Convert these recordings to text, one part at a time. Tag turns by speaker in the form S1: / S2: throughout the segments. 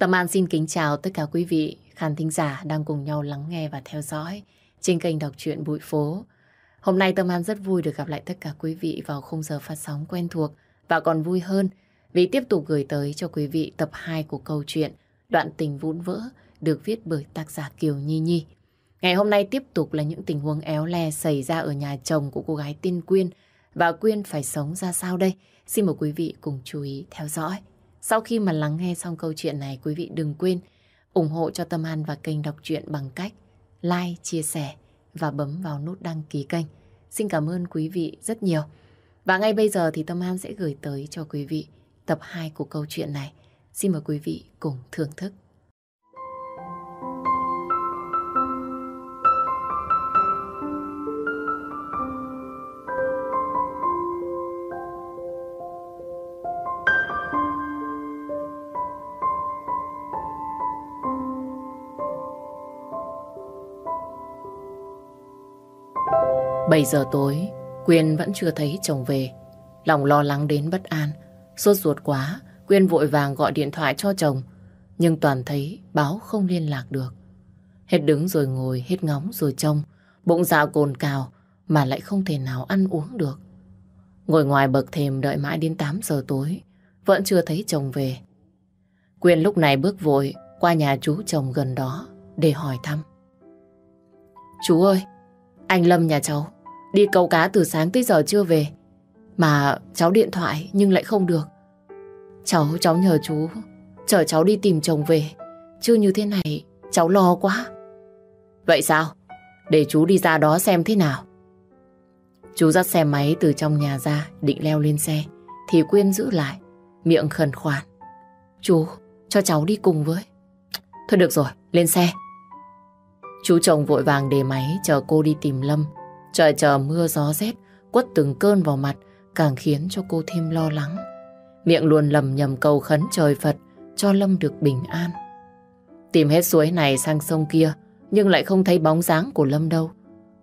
S1: Tâm An xin kính chào tất cả quý vị khán thính giả đang cùng nhau lắng nghe và theo dõi trên kênh đọc truyện Bụi Phố. Hôm nay Tâm An rất vui được gặp lại tất cả quý vị vào khung giờ phát sóng quen thuộc và còn vui hơn vì tiếp tục gửi tới cho quý vị tập 2 của câu chuyện Đoạn tình vũn vỡ được viết bởi tác giả Kiều Nhi Nhi. Ngày hôm nay tiếp tục là những tình huống éo le xảy ra ở nhà chồng của cô gái tên Quyên và Quyên phải sống ra sao đây? Xin mời quý vị cùng chú ý theo dõi. Sau khi mà lắng nghe xong câu chuyện này, quý vị đừng quên ủng hộ cho Tâm An và kênh đọc truyện bằng cách like, chia sẻ và bấm vào nút đăng ký kênh. Xin cảm ơn quý vị rất nhiều. Và ngay bây giờ thì Tâm An sẽ gửi tới cho quý vị tập 2 của câu chuyện này. Xin mời quý vị cùng thưởng thức. Bảy giờ tối, Quyên vẫn chưa thấy chồng về. Lòng lo lắng đến bất an. Sốt ruột quá, Quyên vội vàng gọi điện thoại cho chồng. Nhưng toàn thấy báo không liên lạc được. Hết đứng rồi ngồi, hết ngóng rồi trông. Bụng dạ cồn cào mà lại không thể nào ăn uống được. Ngồi ngoài bậc thềm đợi mãi đến 8 giờ tối, vẫn chưa thấy chồng về. Quyên lúc này bước vội qua nhà chú chồng gần đó để hỏi thăm. Chú ơi, anh Lâm nhà cháu Đi câu cá từ sáng tới giờ chưa về. Mà cháu điện thoại nhưng lại không được. Cháu, cháu nhờ chú Chở cháu đi tìm chồng về. Chứ như thế này cháu lo quá. Vậy sao? Để chú đi ra đó xem thế nào. Chú dắt xe máy từ trong nhà ra Định leo lên xe Thì Quyên giữ lại Miệng khẩn khoản. Chú, cho cháu đi cùng với. Thôi được rồi, lên xe. Chú chồng vội vàng để máy chờ cô đi tìm Lâm. Trời chờ mưa gió rét quất từng cơn vào mặt càng khiến cho cô thêm lo lắng. Miệng luôn lầm nhầm cầu khấn trời Phật cho Lâm được bình an. Tìm hết suối này sang sông kia nhưng lại không thấy bóng dáng của Lâm đâu.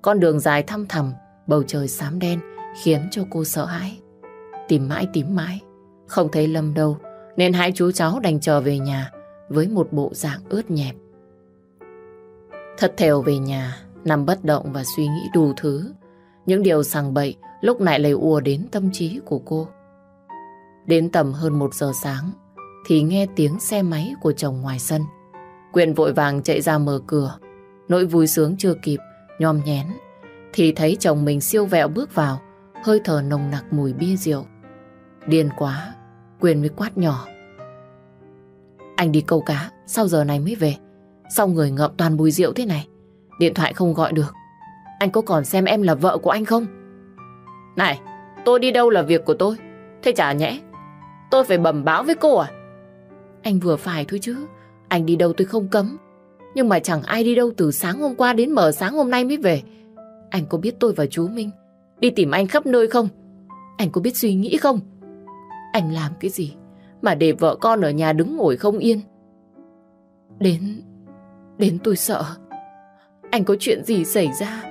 S1: Con đường dài thăm thẳm, bầu trời xám đen khiến cho cô sợ hãi. Tìm mãi tìm mãi, không thấy Lâm đâu nên hai chú cháu đành trở về nhà với một bộ dạng ướt nhẹp. Thật thèo về nhà, nằm bất động và suy nghĩ đủ thứ. Những điều sằng bậy lúc này lại ùa đến tâm trí của cô. Đến tầm hơn một giờ sáng thì nghe tiếng xe máy của chồng ngoài sân. Quyền vội vàng chạy ra mở cửa. Nỗi vui sướng chưa kịp, nhom nhén. Thì thấy chồng mình siêu vẹo bước vào, hơi thở nồng nặc mùi bia rượu. Điên quá, Quyền mới quát nhỏ. Anh đi câu cá, sao giờ này mới về? Sao người ngậm toàn bùi rượu thế này? Điện thoại không gọi được. Anh có còn xem em là vợ của anh không? Này, tôi đi đâu là việc của tôi. Thế chả nhẽ, tôi phải bẩm báo với cô à? Anh vừa phải thôi chứ. Anh đi đâu tôi không cấm. Nhưng mà chẳng ai đi đâu từ sáng hôm qua đến mở sáng hôm nay mới về. Anh có biết tôi và chú Minh đi tìm anh khắp nơi không? Anh có biết suy nghĩ không? Anh làm cái gì mà để vợ con ở nhà đứng ngồi không yên? Đến... đến tôi sợ. Anh có chuyện gì xảy ra?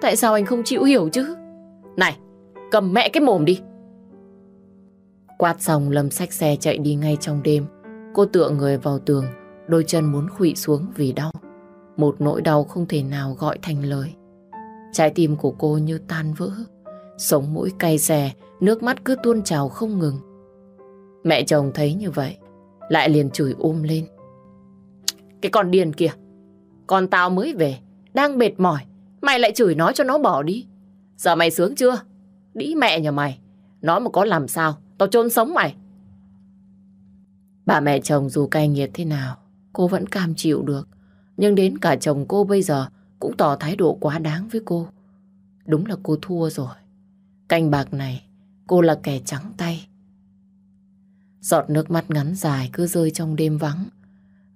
S1: Tại sao anh không chịu hiểu chứ? Này, cầm mẹ cái mồm đi. Quát xong Lâm xách xe chạy đi ngay trong đêm. Cô tựa người vào tường, đôi chân muốn khụy xuống vì đau. Một nỗi đau không thể nào gọi thành lời. Trái tim của cô như tan vỡ. Sống mũi cay xè, nước mắt cứ tuôn trào không ngừng. Mẹ chồng thấy như vậy, lại liền chửi ôm lên. Cái con điên kìa, con tao mới về, đang mệt mỏi, mày lại chửi nó cho nó bỏ đi. Giờ mày sướng chưa? Đĩ mẹ nhà mày, nó mà có làm sao, tao chôn sống mày. Bà mẹ chồng dù cay nghiệt thế nào, cô vẫn cam chịu được. Nhưng đến cả chồng cô bây giờ cũng tỏ thái độ quá đáng với cô. Đúng là cô thua rồi. Canh bạc này, cô là kẻ trắng tay. Giọt nước mắt ngắn dài cứ rơi trong đêm vắng.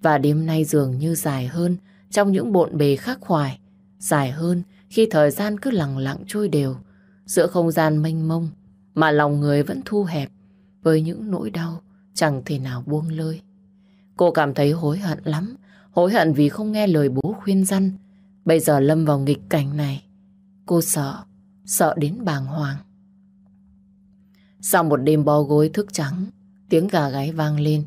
S1: Và đêm nay dường như dài hơn trong những bộn bề khắc khoải, dài hơn khi thời gian cứ lặng lặng trôi đều, giữa không gian mênh mông mà lòng người vẫn thu hẹp với những nỗi đau chẳng thể nào buông lơi. Cô cảm thấy hối hận lắm, hối hận vì không nghe lời bố khuyên răn. Bây giờ lâm vào nghịch cảnh này, cô sợ, sợ đến bàng hoàng. Sau một đêm bò gối thức trắng, tiếng gà gáy vang lên,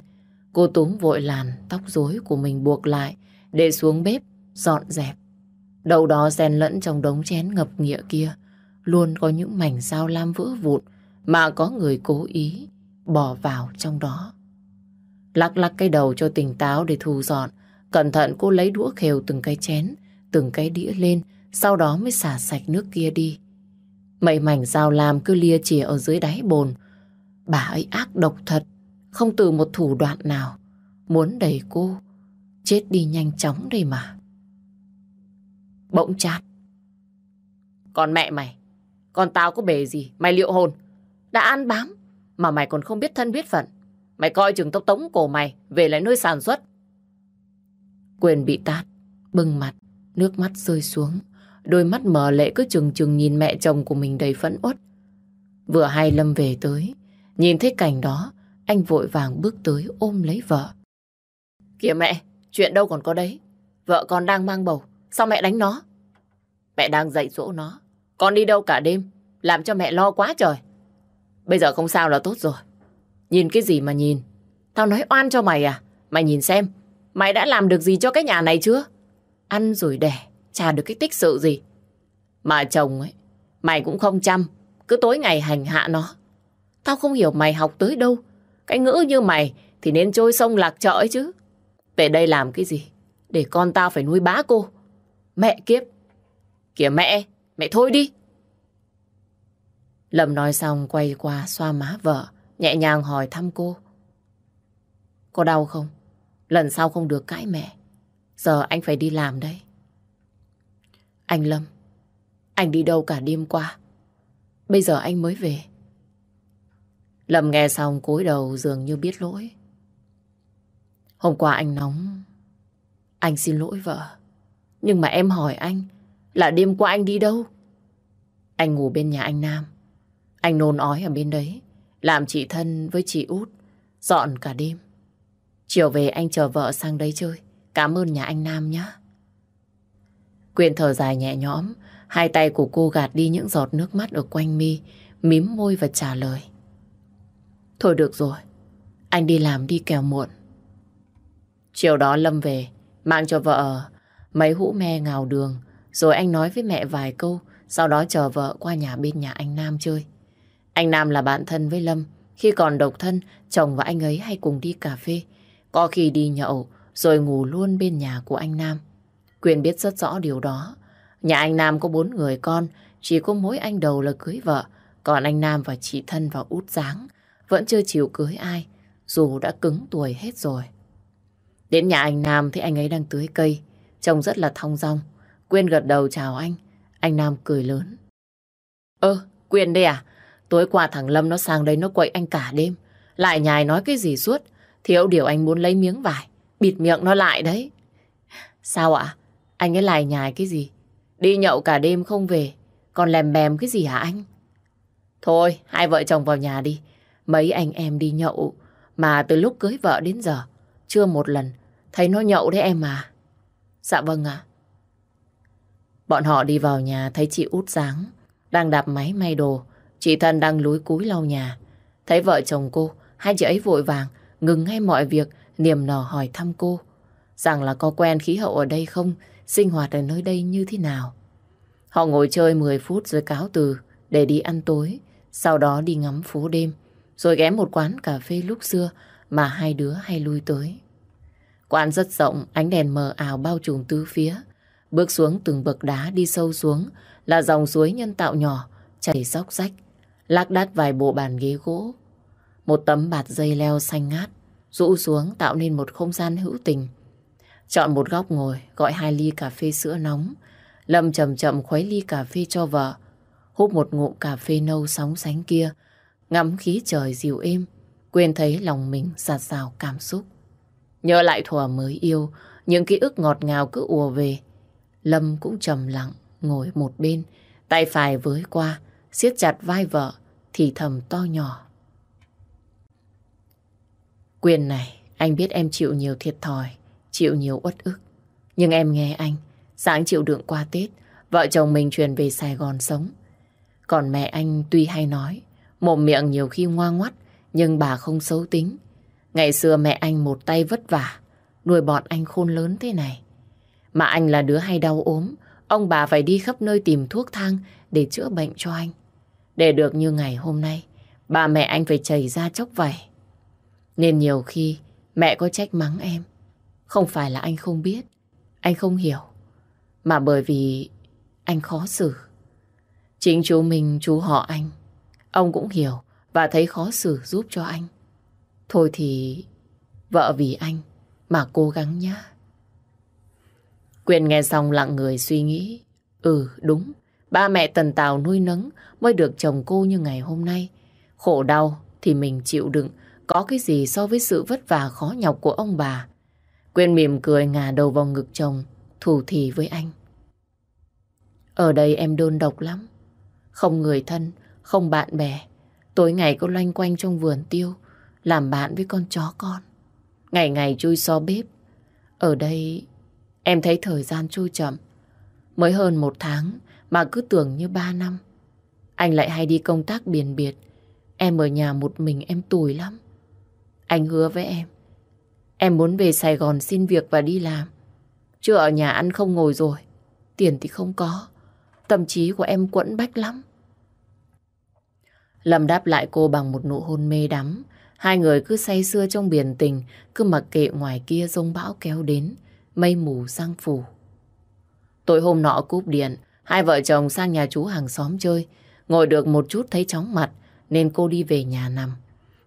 S1: Cô túm vội làn tóc rối của mình buộc lại để xuống bếp dọn dẹp. Đầu đó xen lẫn trong đống chén ngập nghịa kia luôn có những mảnh dao lam vỡ vụn mà có người cố ý bỏ vào trong đó. Lắc lắc cái đầu cho tỉnh táo để thu dọn, cẩn thận cô lấy đũa khều từng cái chén, từng cái đĩa lên, sau đó mới xả sạch nước kia đi. Mấy mảnh dao lam cứ lia chìa ở dưới đáy bồn. Bà ấy ác độc thật, không từ một thủ đoạn nào, muốn đẩy cô chết đi nhanh chóng đây mà. Bỗng chát. Còn mẹ mày, còn tao có bề gì, mày liệu hồn. Đã ăn bám, mà mày còn không biết thân biết phận. Mày coi chừng tốc tống cổ mày về lại nơi sản xuất. Quyền bị tát, bưng mặt, nước mắt rơi xuống. Đôi mắt mở lệ cứ chừng chừng nhìn mẹ chồng của mình đầy phẫn uất. Vừa hay Lâm về tới, nhìn thấy cảnh đó, anh vội vàng bước tới ôm lấy vợ. Kìa mẹ, chuyện đâu còn có đấy. Vợ con đang mang bầu, sao mẹ đánh nó? Mẹ đang dạy dỗ nó. Con đi đâu cả đêm, làm cho mẹ lo quá trời. Bây giờ không sao là tốt rồi. Nhìn cái gì mà nhìn? Tao nói oan cho mày à? Mày nhìn xem, mày đã làm được gì cho cái nhà này chưa? Ăn rồi đẻ, chả được cái tích sự gì. Mà chồng ấy, mày cũng không chăm, cứ tối ngày hành hạ nó. Tao không hiểu mày học tới đâu. Cái ngữ như mày thì nên trôi sông lạc chợ ấy chứ. Về đây làm cái gì? Để con tao phải nuôi bá cô. Mẹ kiếp. Kìa mẹ, mẹ thôi đi. Lâm nói xong quay qua xoa má vợ, nhẹ nhàng hỏi thăm cô. Có đau không? Lần sau không được cãi mẹ. Giờ anh phải đi làm đây. Anh Lâm, anh đi đâu cả đêm qua? Bây giờ anh mới về. Lâm nghe xong cúi đầu dường như biết lỗi. Hôm qua anh nóng. Anh xin lỗi vợ. Nhưng mà em hỏi anh là đêm qua anh đi đâu? Anh ngủ bên nhà anh Nam. Anh nôn ói ở bên đấy. Làm chị thân với chị út. Dọn cả đêm. Chiều về anh chờ vợ sang đây chơi. Cảm ơn nhà anh Nam nhé. Quyền thở dài nhẹ nhõm. Hai tay của cô gạt đi những giọt nước mắt ở quanh mi. Mím môi và trả lời. Thôi được rồi. Anh đi làm đi kèo muộn. Chiều đó Lâm về. Mang cho vợ mấy hũ me ngào đường. Rồi anh nói với mẹ vài câu. Sau đó chờ vợ qua nhà bên nhà anh Nam chơi. Anh Nam là bạn thân với Lâm. Khi còn độc thân, chồng và anh ấy hay cùng đi cà phê. Có khi đi nhậu, rồi ngủ luôn bên nhà của anh Nam. Quyền biết rất rõ điều đó. Nhà anh Nam có bốn người con, chỉ có mỗi anh đầu là cưới vợ. Còn anh Nam và chị thân và út dáng vẫn chưa chịu cưới ai, dù đã cứng tuổi hết rồi. Đến nhà anh Nam thì anh ấy đang tưới cây, trông rất là thong dong. Quyên gật đầu chào anh, anh Nam cười lớn. Ơ, Quyên đây à? Tối qua thằng Lâm nó sang đây nó quậy anh cả đêm. Lại nhài nói cái gì suốt. Thiếu điều anh muốn lấy miếng vải. Bịt miệng nó lại đấy. Sao ạ? Anh ấy lại nhài cái gì? Đi nhậu cả đêm không về. Còn lèm bèm cái gì hả anh? Thôi, hai vợ chồng vào nhà đi. Mấy anh em đi nhậu. Mà từ lúc cưới vợ đến giờ. Chưa một lần. Thấy nó nhậu đấy em à. Dạ vâng ạ. Bọn họ đi vào nhà thấy chị út dáng. Đang đạp máy may đồ. Chị thân đang lúi cúi lau nhà. Thấy vợ chồng cô, hai chị ấy vội vàng, ngừng ngay mọi việc, niềm nở hỏi thăm cô. Rằng là có quen khí hậu ở đây không, sinh hoạt ở nơi đây như thế nào. Họ ngồi chơi 10 phút rồi cáo từ để đi ăn tối, sau đó đi ngắm phố đêm, rồi ghé một quán cà phê lúc xưa mà hai đứa hay lui tới. Quán rất rộng, ánh đèn mờ ảo bao trùm tứ phía. Bước xuống từng bậc đá đi sâu xuống là dòng suối nhân tạo nhỏ, chảy róc rách, lác đác vài bộ bàn ghế gỗ. Một tấm bạt dây leo xanh ngát, rũ xuống tạo nên một không gian hữu tình. Chọn một góc ngồi, gọi hai ly cà phê sữa nóng. Lâm chậm chậm khuấy ly cà phê cho vợ. Hút một ngụm cà phê nâu sóng sánh kia. Ngắm khí trời dịu êm. Quên thấy lòng mình sạt sào cảm xúc. Nhớ lại thuở mới yêu, những ký ức ngọt ngào cứ ùa về. Lâm cũng trầm lặng, ngồi một bên, tay phải với qua, siết chặt vai vợ, thì thầm to nhỏ. Quyền này, anh biết em chịu nhiều thiệt thòi, chịu nhiều uất ức. Nhưng em nghe anh, sáng chịu đựng qua Tết, vợ chồng mình chuyển về Sài Gòn sống. Còn mẹ anh tuy hay nói, mồm miệng nhiều khi ngoan ngoắt, nhưng bà không xấu tính. Ngày xưa mẹ anh một tay vất vả, nuôi bọn anh khôn lớn thế này. Mà anh là đứa hay đau ốm, ông bà phải đi khắp nơi tìm thuốc thang để chữa bệnh cho anh. Để được như ngày hôm nay, bà mẹ anh phải chảy ra chốc vảy. Nên nhiều khi mẹ có trách mắng em. Không phải là anh không biết, anh không hiểu, mà bởi vì anh khó xử. Chính chú mình, chú họ anh, ông cũng hiểu và thấy khó xử giúp cho anh. Thôi thì vợ vì anh mà cố gắng nhá. Quyền nghe xong lặng người suy nghĩ. Ừ đúng, ba mẹ Tần Tào nuôi nấng mới được chồng cô như ngày hôm nay. Khổ đau thì mình chịu đựng, có cái gì so với sự vất vả khó nhọc của ông bà. Quyền mỉm cười ngả đầu vào ngực chồng, thủ thỉ với anh. Ở đây em đơn độc lắm. Không người thân, không bạn bè. Tối ngày cứ loanh quanh trong vườn tiêu, làm bạn với con chó con. Ngày ngày chui so bếp. Ở đây, em thấy thời gian trôi chậm. Mới hơn một tháng mà cứ tưởng như ba năm. Anh lại hay đi công tác biển biệt. Em ở nhà một mình em tủi lắm. Anh hứa với em. Em muốn về Sài Gòn xin việc và đi làm. Chứ ở nhà ăn không ngồi rồi. Tiền thì không có. Tâm trí của em quẫn bách lắm. Lâm đáp lại cô bằng một nụ hôn mê đắm. Hai người cứ say sưa trong biển tình, cứ mặc kệ ngoài kia rông bão kéo đến, mây mù sang phủ. Tối hôm nọ cúp điện, hai vợ chồng sang nhà chú hàng xóm chơi. Ngồi được một chút thấy chóng mặt, nên cô đi về nhà nằm.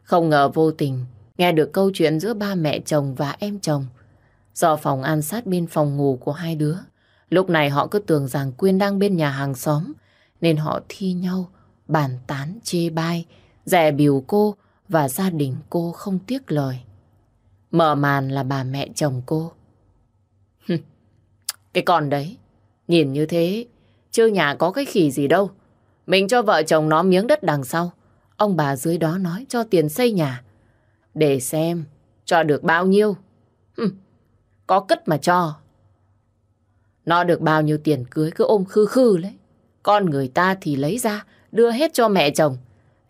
S1: Không ngờ vô tình, nghe được câu chuyện giữa ba mẹ chồng và em chồng. Do phòng an sát bên phòng ngủ của hai đứa. Lúc này họ cứ tưởng rằng Quyên đang bên nhà hàng xóm, nên họ thi nhau, bàn tán chê bai, rẻ biểu cô và gia đình cô không tiếc lời. Mở màn là bà mẹ chồng cô. cái con đấy, nhìn như thế, chưa nhà có cái khỉ gì đâu. Mình cho vợ chồng nó miếng đất đằng sau. Ông bà dưới đó nói cho tiền xây nhà. Để xem, cho được bao nhiêu. có cất mà cho. Nó được bao nhiêu tiền cưới cứ ôm khư khư lấy. Con người ta thì lấy ra, đưa hết cho mẹ chồng.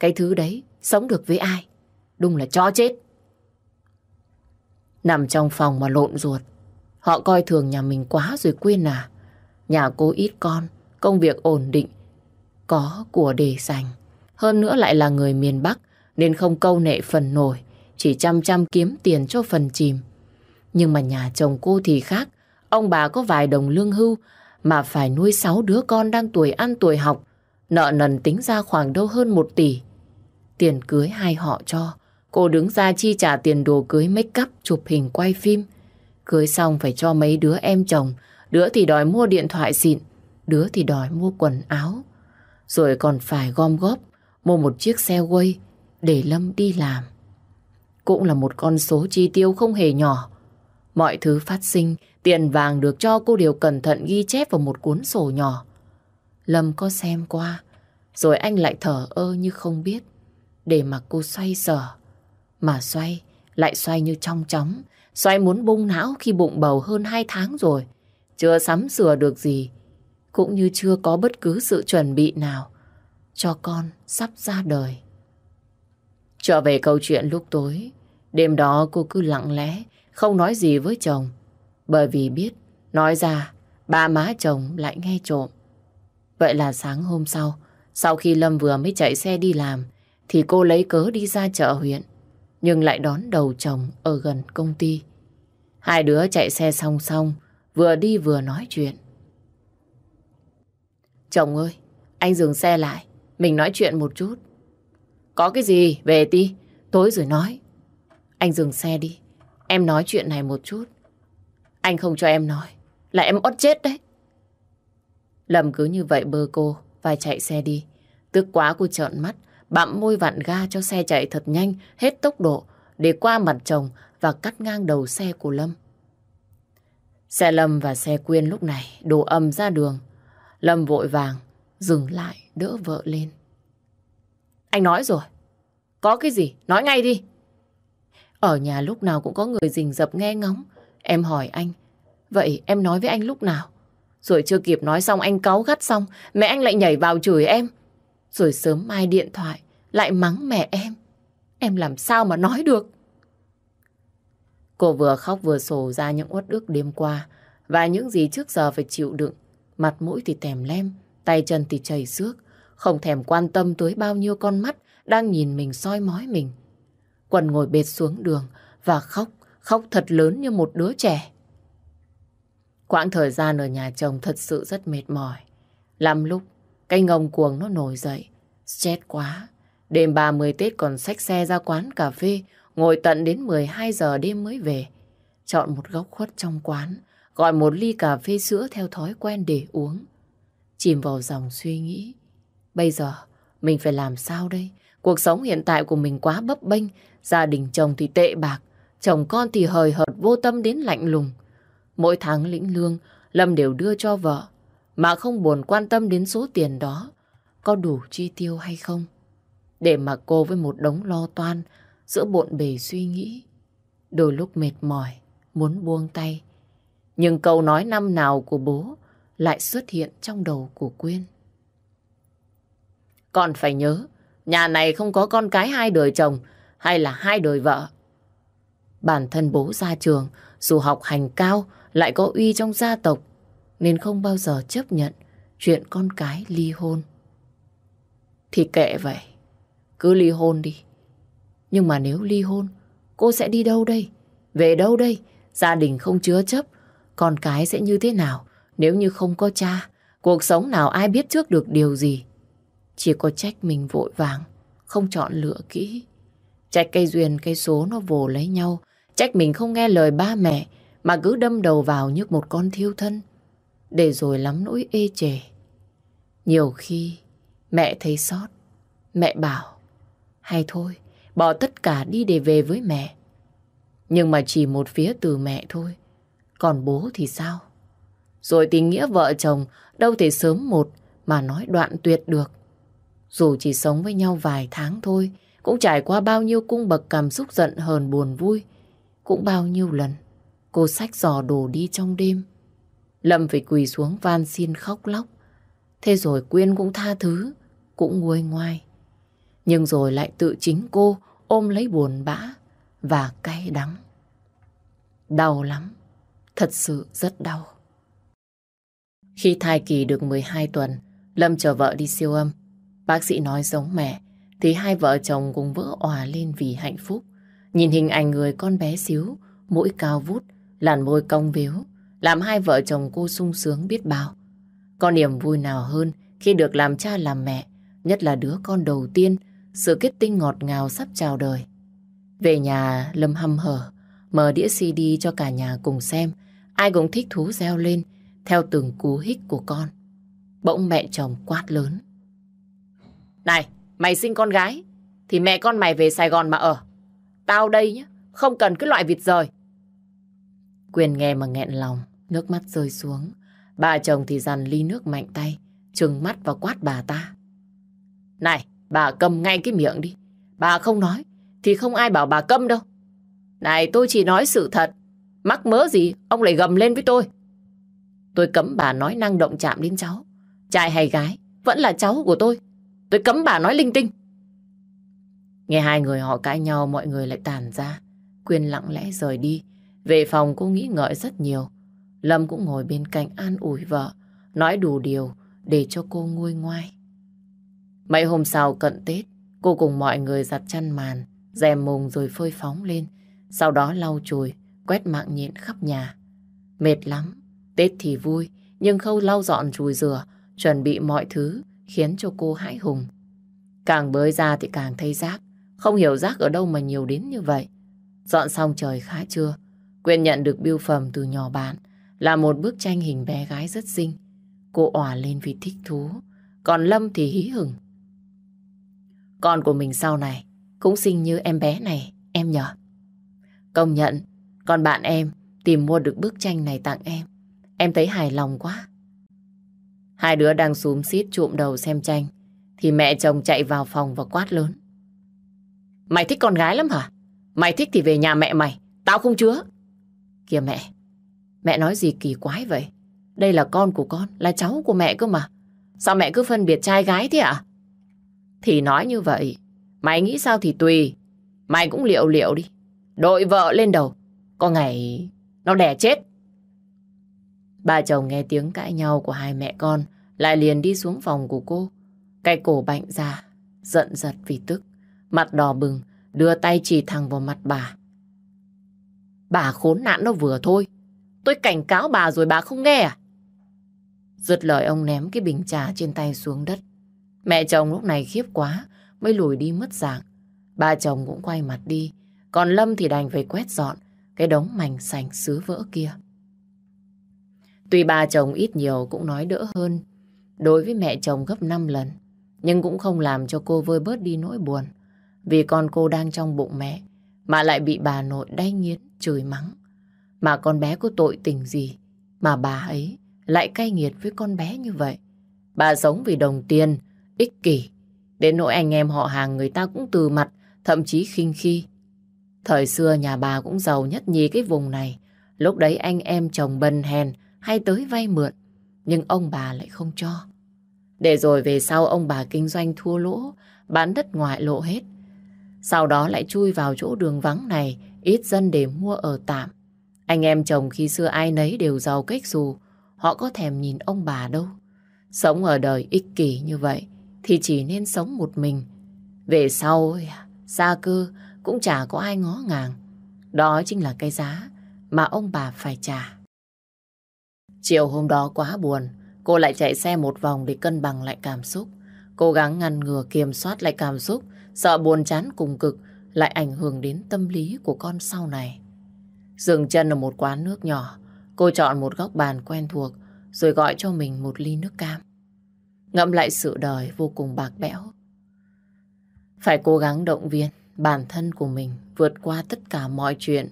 S1: Cái thứ đấy, sống được với ai? Đúng là cho chết. Nằm trong phòng mà lộn ruột. Họ coi thường nhà mình quá rồi quên à. Nhà cô ít con, công việc ổn định, có của để dành. Hơn nữa lại là người miền Bắc, nên không câu nệ phần nổi, chỉ chăm chăm kiếm tiền cho phần chìm. Nhưng mà nhà chồng cô thì khác, ông bà có vài đồng lương hưu mà phải nuôi sáu đứa con đang tuổi ăn tuổi học, nợ nần tính ra khoảng đâu hơn một tỷ. Tiền cưới hai họ cho, cô đứng ra chi trả tiền đồ cưới make up, chụp hình quay phim. Cưới xong phải cho mấy đứa em chồng, đứa thì đòi mua điện thoại xịn, đứa thì đòi mua quần áo. Rồi còn phải gom góp, mua một chiếc xe quay để Lâm đi làm. Cũng là một con số chi tiêu không hề nhỏ. Mọi thứ phát sinh, tiền vàng được cho cô đều cẩn thận ghi chép vào một cuốn sổ nhỏ. Lâm có xem qua, rồi anh lại thở ơ như không biết, để mà cô xoay sở. Mà xoay, lại xoay như trong chóng, xoay muốn bung não khi bụng bầu hơn hai tháng rồi. Chưa sắm sửa được gì, cũng như chưa có bất cứ sự chuẩn bị nào cho con sắp ra đời. Trở về câu chuyện lúc tối, đêm đó cô cứ lặng lẽ, không nói gì với chồng, bởi vì biết, nói ra, ba má chồng lại nghe trộm. Vậy là sáng hôm sau, sau khi Lâm vừa mới chạy xe đi làm, thì cô lấy cớ đi ra chợ huyện, nhưng lại đón đầu chồng ở gần công ty. Hai đứa chạy xe song song, vừa đi vừa nói chuyện. Chồng ơi, anh dừng xe lại, mình nói chuyện một chút. Có cái gì, về đi, tối rồi nói. Anh dừng xe đi, em nói chuyện này một chút. Anh không cho em nói, là em ót chết đấy. lầm cứ như vậy bơ cô và chạy xe đi. Tức quá cô trợn mắt, bặm môi vặn ga cho xe chạy thật nhanh, hết tốc độ, để qua mặt chồng và cắt ngang đầu xe của Lâm. Xe Lâm và xe Quyên lúc này đổ âm ra đường. Lâm vội vàng, dừng lại đỡ vợ lên. Anh nói rồi. Có cái gì? Nói ngay đi. Ở nhà lúc nào cũng có người rình rập nghe ngóng. Em hỏi anh. Vậy em nói với anh lúc nào? Rồi chưa kịp nói xong anh cáu gắt xong. Mẹ anh lại nhảy vào chửi em. Rồi sớm mai điện thoại lại mắng mẹ em. Em làm sao mà nói được? Cô vừa khóc vừa sổ ra những uất ức đêm qua và những gì trước giờ phải chịu đựng. Mặt mũi thì tèm lem, tay chân thì chảy xước, không thèm quan tâm tới bao nhiêu con mắt đang nhìn mình soi mói mình. Quần ngồi bệt xuống đường và khóc, khóc thật lớn như một đứa trẻ. Quãng thời gian ở nhà chồng thật sự rất mệt mỏi. Lắm lúc, cái ngông cuồng nó nổi dậy. Chết quá. Đêm 30 Tết còn xách xe ra quán cà phê, ngồi tận đến 12 giờ đêm mới về. Chọn một góc khuất trong quán, gọi một ly cà phê sữa theo thói quen để uống. Chìm vào dòng suy nghĩ. Bây giờ, mình phải làm sao đây? Cuộc sống hiện tại của mình quá bấp bênh, gia đình chồng thì tệ bạc, chồng con thì hời hợt vô tâm đến lạnh lùng. Mỗi tháng lĩnh lương, Lâm đều đưa cho vợ, mà không buồn quan tâm đến số tiền đó có đủ chi tiêu hay không. Để mà cô với một đống lo toan giữa bộn bề suy nghĩ. Đôi lúc mệt mỏi, muốn buông tay. Nhưng câu nói năm nào của bố lại xuất hiện trong đầu của Quyên. Còn phải nhớ, nhà này không có con cái hai đời chồng hay là hai đời vợ. Bản thân bố ra trường, dù học hành cao, lại có uy trong gia tộc, nên không bao giờ chấp nhận chuyện con cái ly hôn. Thì kệ vậy, cứ ly hôn đi. Nhưng mà nếu ly hôn, cô sẽ đi đâu đây? Về đâu đây? Gia đình không chứa chấp, con cái sẽ như thế nào nếu như không có cha? Cuộc sống nào ai biết trước được điều gì? Chỉ có trách mình vội vàng, không chọn lựa kỹ. Trách cây duyên cây số nó vồ lấy nhau. Trách mình không nghe lời ba mẹ mà cứ đâm đầu vào như một con thiêu thân. Để rồi lắm nỗi ê chề. Nhiều khi mẹ thấy sót. Mẹ bảo hay thôi, bỏ tất cả đi để về với mẹ. Nhưng mà chỉ một phía từ mẹ thôi. Còn bố thì sao? Rồi tình nghĩa vợ chồng đâu thể sớm một mà nói đoạn tuyệt được. Dù chỉ sống với nhau vài tháng thôi, cũng trải qua bao nhiêu cung bậc cảm xúc giận hờn buồn vui. Cũng bao nhiêu lần, cô sách giò đồ đi trong đêm. Lâm phải quỳ xuống van xin khóc lóc. Thế rồi Quyên cũng tha thứ, cũng nguôi ngoai. Nhưng rồi lại tự chính cô ôm lấy buồn bã và cay đắng. Đau lắm, thật sự rất đau. Khi thai kỳ được 12 tuần, Lâm chờ vợ đi siêu âm. Bác sĩ nói giống mẹ, thì hai vợ chồng cùng vỡ òa lên vì hạnh phúc. Nhìn hình ảnh người con bé xíu, mũi cao vút, làn môi cong víu, làm hai vợ chồng cô sung sướng biết bao. Có niềm vui nào hơn khi được làm cha làm mẹ, nhất là đứa con đầu tiên, sự kết tinh ngọt ngào sắp chào đời. Về nhà, Lâm hâm hở, mở đĩa CD cho cả nhà cùng xem, ai cũng thích thú reo lên, theo từng cú hích của con. Bỗng mẹ chồng quát lớn. Này, mày sinh con gái, thì mẹ con mày về Sài Gòn mà ở. Tao đây nhá, không cần cái loại vịt rời. Quyền nghe mà nghẹn lòng, nước mắt rơi xuống. Bà chồng thì dằn ly nước mạnh tay, trừng mắt và quát bà ta. Này, bà cầm ngay cái miệng đi. Bà không nói, thì không ai bảo bà câm đâu. Này, tôi chỉ nói sự thật. Mắc mớ gì, ông lại gầm lên với tôi. Tôi cấm bà nói năng động chạm đến cháu. Trai hay gái, vẫn là cháu của tôi. Tôi cấm bà nói linh tinh. Nghe hai người họ cãi nhau, mọi người lại tàn ra. Quyên lặng lẽ rời đi. Về phòng cô nghĩ ngợi rất nhiều. Lâm cũng ngồi bên cạnh an ủi vợ, nói đủ điều để cho cô nguôi ngoai. Mấy hôm sau cận Tết, cô cùng mọi người giặt chăn màn, rèm mùng rồi phơi phóng lên, sau đó lau chùi, quét mạng nhện khắp nhà. Mệt lắm, Tết thì vui, nhưng khâu lau dọn chùi rửa, chuẩn bị mọi thứ khiến cho cô hãi hùng. Càng bới ra thì càng thấy rác, không hiểu rác ở đâu mà nhiều đến như vậy. Dọn xong trời khá trưa, Quyên nhận được biêu phẩm từ nhỏ bạn, là một bức tranh hình bé gái rất xinh. Cô òa lên vì thích thú, còn Lâm thì hí hửng. Con của mình sau này cũng xinh như em bé này, em nhở. Công nhận, con bạn em tìm mua được bức tranh này tặng em. Em thấy hài lòng quá. Hai đứa đang xúm xít trụm đầu xem tranh, thì mẹ chồng chạy vào phòng và quát lớn. Mày thích con gái lắm hả? Mày thích thì về nhà mẹ mày, tao không chứa. Kìa mẹ, mẹ nói gì kỳ quái vậy? Đây là con của con, là cháu của mẹ cơ mà. Sao mẹ cứ phân biệt trai gái thế ạ? Thì nói như vậy, mày nghĩ sao thì tùy. Mày cũng liệu liệu đi. Đội vợ lên đầu. Có ngày nó đẻ chết. Ba chồng nghe tiếng cãi nhau của hai mẹ con lại liền đi xuống phòng của cô. Cái cổ bệnh ra, giận giật vì tức. Mặt đỏ bừng, đưa tay chỉ thẳng vào mặt bà. Bà khốn nạn nó vừa thôi. Tôi cảnh cáo bà rồi bà không nghe à? Dứt lời ông ném cái bình trà trên tay xuống đất. Mẹ chồng lúc này khiếp quá, mới lùi đi mất dạng. Ba chồng cũng quay mặt đi, còn Lâm thì đành phải quét dọn cái đống mảnh sành sứ vỡ kia. Tuy ba chồng ít nhiều cũng nói đỡ hơn đối với mẹ chồng gấp 5 lần, nhưng cũng không làm cho cô vơi bớt đi nỗi buồn. Vì con cô đang trong bụng mẹ, mà lại bị bà nội đay nghiến, chửi mắng. Mà con bé có tội tình gì, mà bà ấy lại cay nghiệt với con bé như vậy. Bà sống vì đồng tiền, ích kỷ. Đến nỗi anh em họ hàng người ta cũng từ mặt, thậm chí khinh khi. Thời xưa nhà bà cũng giàu nhất nhì cái vùng này. Lúc đấy anh em chồng bần hèn hay tới vay mượn. Nhưng ông bà lại không cho. Để rồi về sau ông bà kinh doanh thua lỗ, bán đất ngoại lộ hết. Sau đó lại chui vào chỗ đường vắng này, ít dân để mua ở tạm. Anh em chồng khi xưa ai nấy đều giàu cách dù, họ có thèm nhìn ông bà đâu. Sống ở đời ích kỷ như vậy thì chỉ nên sống một mình. Về sau, xa cư cũng chả có ai ngó ngàng. Đó chính là cái giá mà ông bà phải trả. Chiều hôm đó quá buồn, cô lại chạy xe một vòng để cân bằng lại cảm xúc. Cố gắng ngăn ngừa kiểm soát lại cảm xúc, sợ buồn chán cùng cực lại ảnh hưởng đến tâm lý của con sau này. Dừng chân ở một quán nước nhỏ, cô chọn một góc bàn quen thuộc rồi gọi cho mình một ly nước cam. Ngẫm lại sự đời vô cùng bạc bẽo. Phải cố gắng động viên bản thân của mình vượt qua tất cả mọi chuyện.